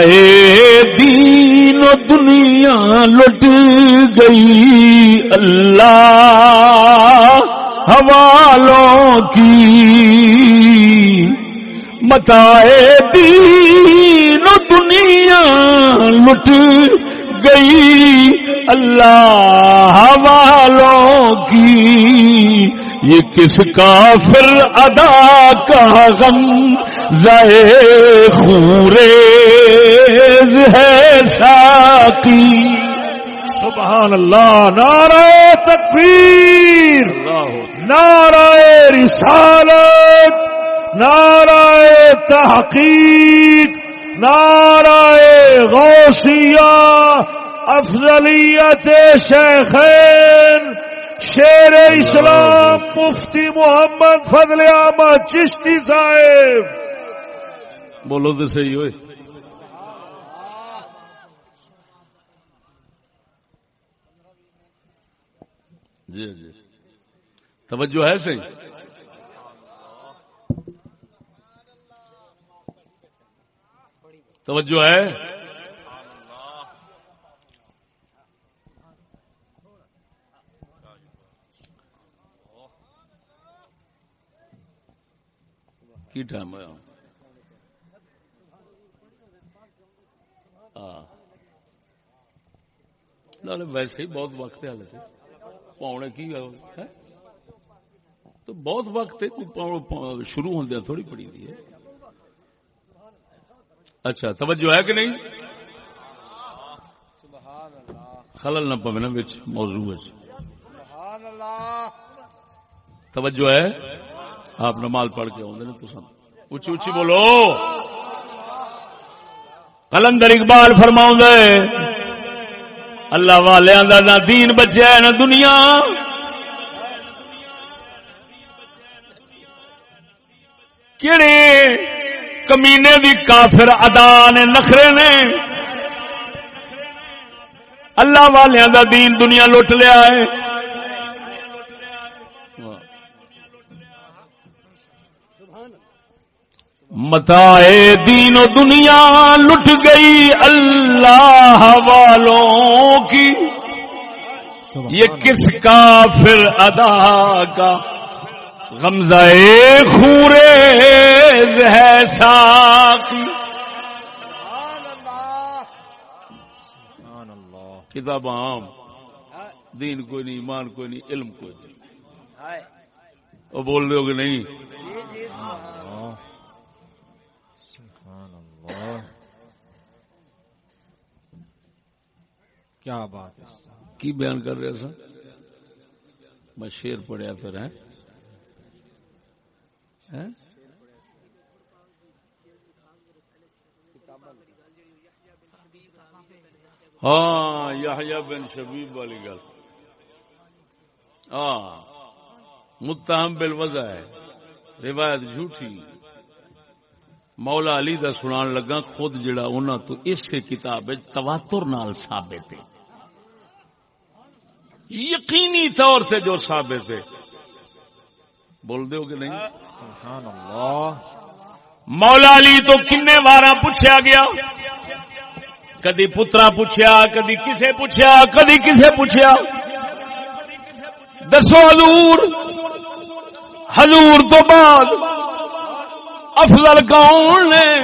دین و دنیا لٹ گئی۔ اللہ حوالوں کی۔ متا دین و دنیا لٹ گئی۔ اللہ حوالوں کی۔ یہ کس کا پھر ادا کا غم زے خوریز ہے ساتھی سبحان اللہ نعرہ تکبیر، نعرہ رسالت، نعرہ تحقیق، نعرہ غوثیہ، افضلیت شیخین شیر اسلام مفتی محمد فضل احمد چشتی صاحب۔ بولو تو صحیح ہوئے۔ جی جی۔ توجہ ہے صحیح؟ توجہ ہے؟ کی ٹائم ہے؟ ویسے ہی بہت وقت ہے ہال پاؤنے کی ہے؟ تو بہت وقت ہے شروع ہوندیا تھوڑی پڑی دی ہے۔ اچھا توجہ ہے کہ نہیں؟ خلل نہ پوے نا موضوع سبحان اللہ۔ توجہ ہے؟ آپ نماز پڑھ کے آؤں تو سن اچھی اچھی بولو۔ کلندر اقبال فرماؤں اللہ والیاں نہ دین بچیا نہ دنیا۔ کہڑے کمینے دی کافر ادا نے نخرے نے۔ اللہ والیاں دا دین دنیا لٹ لیا ہے۔ متا دین و دنیا لٹ گئی اللہ والوں کی۔ یہ کس کا پھر ادا کا؟ غمزہ خورے ہے ساقی۔ کتاب عام۔ دین کوئی نہیں ایمان کوئی نہیں علم کوئی نہیں۔ وہ بول رہے ہو کہ نہیں سبحان اللہ کیا بات ہے کی بیان کر رہے سر؟ میں شیر پڑھیا پھر، ہیں؟ ہیں؟ ہاں یحییٰ بن شبیب والی گل۔ ہاں متہم بالوضع ہے، روایت جھوٹھی۔ مولا علی دا سنان لگا، خود جڑا انہاں تو اس کتاب وچ تواتر نال ثابت ہے۔ یقینی طور سے جو ثابت ہے۔ بول دو کہ نہیں؟ سبحان اللہ۔ مولا علی تو کنے بار پوچھا گیا؟ کدی پترا پوچھیا کدی کسے پوچھیا کدی کسے پوچھیا۔ دسو حضور حضور تو بعد افضل کون نے؟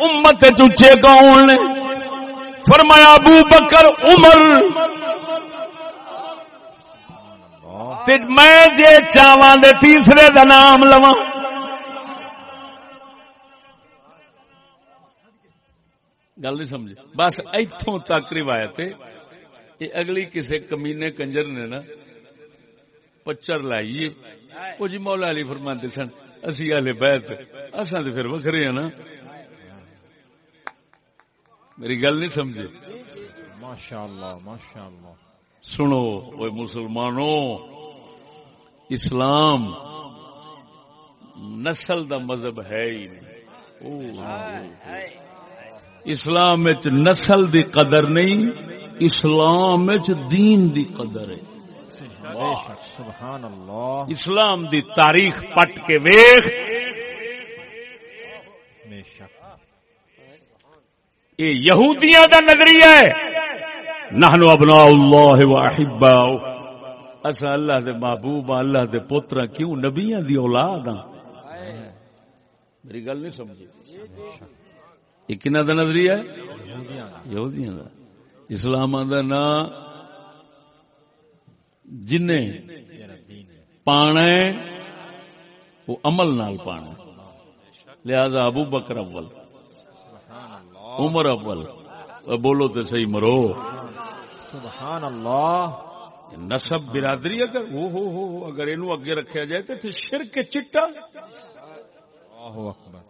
امت چوچے کون نے؟ فرمایا ابو بکر عمر۔ تے میں جے چاواں دے تیسرے دا نام لواں۔ گل نہیں سمجھ بس اتوں تک روایت ہے یہ اگلی کسے کمینے کنجر نے نا پچر لائیے وہ جی مولا علی فرماندے سن اسی والے بیت۔ اساں تے پھر وکھرے ہیں نا۔ میری گل نہیں سمجھے ماشاء اللہ ماشاء اللہ سنو وہ مسلمانوں اسلام نسل دا مذہب ہے ہی نہیں۔ اسلام نسل دی قدر نہیں، اسلام دین دی قدر ہے۔ سبحان اللہ اسلام دی تاریخ پٹ کے ویخ یہ یہودیاں دا نظریہ ہے۔ نحنو ابناء اللہ و احباؤ اسا اللہ دے محبوب اللہ دے پوترا کیوں؟ نبیاں دی اولاد ہاں میری گل نہیں سمجھی۔ یہ کنہ دا نظریہ ہے؟ یہودیاں دا۔ اسلام دا نا جن پانا ہے، وہ عمل نال پانا لہذا ابو بکر اول، عمر اول، بولو تو صحیح مرو۔ سبحان اللہ۔ نسب برادری اگر ہو ہو ہو اگر اینو اگے رکھا جائے تو پھر شرک چٹا۔ اللہ اکبر۔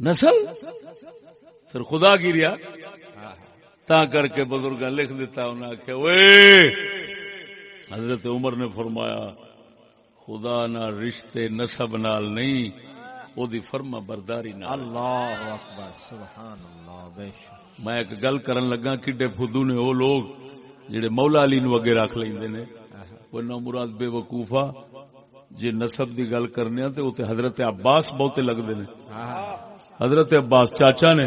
نسل؟ پھر خدا کی ریا تا کر کے بزرگ لکھ دیتا انہیں آخیا اوے حضرت عمر نے فرمایا خدا نہ رشتے نسب نال نہیں او دی فرما برداری نال۔ اللہ اکبر سبحان اللہ بے شک۔ میں ایک گل کرن لگا کڈے فدو نے وہ لوگ جڑے مولا علی نو اگے رکھ لیندے نے وہ نہ مراد بے وقوفا جے نسب دی گل کرنے تے اوتے حضرت عباس بہتے لگدے نے۔ حضرت عباس چاچا نے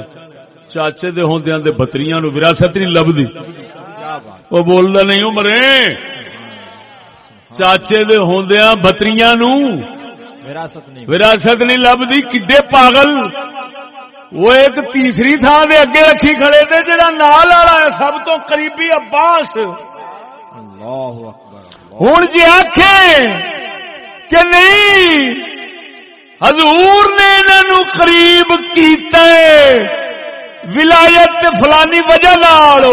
چاچے دے ہوندیاں دے بتریاں نو وراثت نہیں لبدی۔ وہ بولدا نہیں عمرے۔ چاچے دے ہوندیاں بتریاں نو وراثت نہیں۔ وراثت نہیں لبدی کڈے پاگل۔ وہ ایک تیسری تھان دے اگے رکھی کھڑے تھے جڑا نال والا ہے سب تو قریبی عباس۔ اللہ اکبر جی آخے کہ نہیں حضور نے انہوں قریب کیتا ہے۔ ولایت تے فلانی وجہ نال۔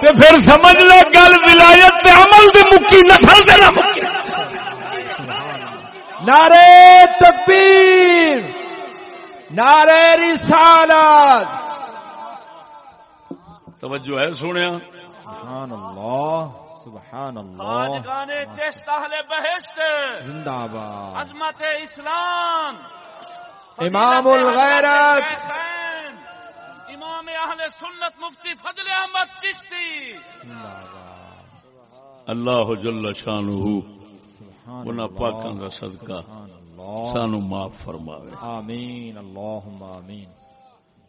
تے پھر سمجھ لے گل ولایت تے عمل دی مکی نسل دے نہ مکی نعرے تکبیر۔ نعرے رسالت۔ توجہ ہے سنیا سبحان اللہ سبحان اللہ۔ چشت اہل بہشت۔ زندہ باد عظمت اسلام۔ امام الغیرت۔ امام اہل سنت مفتی فضل احمد چشتی۔ اللہ جل شانہ انہاں اللہ، پاکاں دا صدقہ۔ سبحان اللہ۔ سانو معاف فرماوے۔ آمین اللہم آمین۔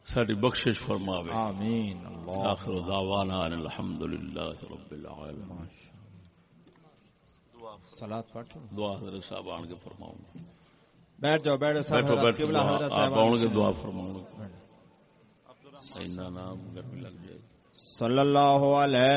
ساری بخشش فرماوے۔ آمین اللہ۔ آخر دعوانا ان الحمدللہ رب العالمین۔ پڑھ لو۔ دعا حضرت صاحب آن کے فرماؤں گا بیٹھ جاؤ صاحب بیٹھو بیٹھو آپ دعا فرماؤں گا اینا نام گرمی لگ جائے۔ صلی اللہ علیہ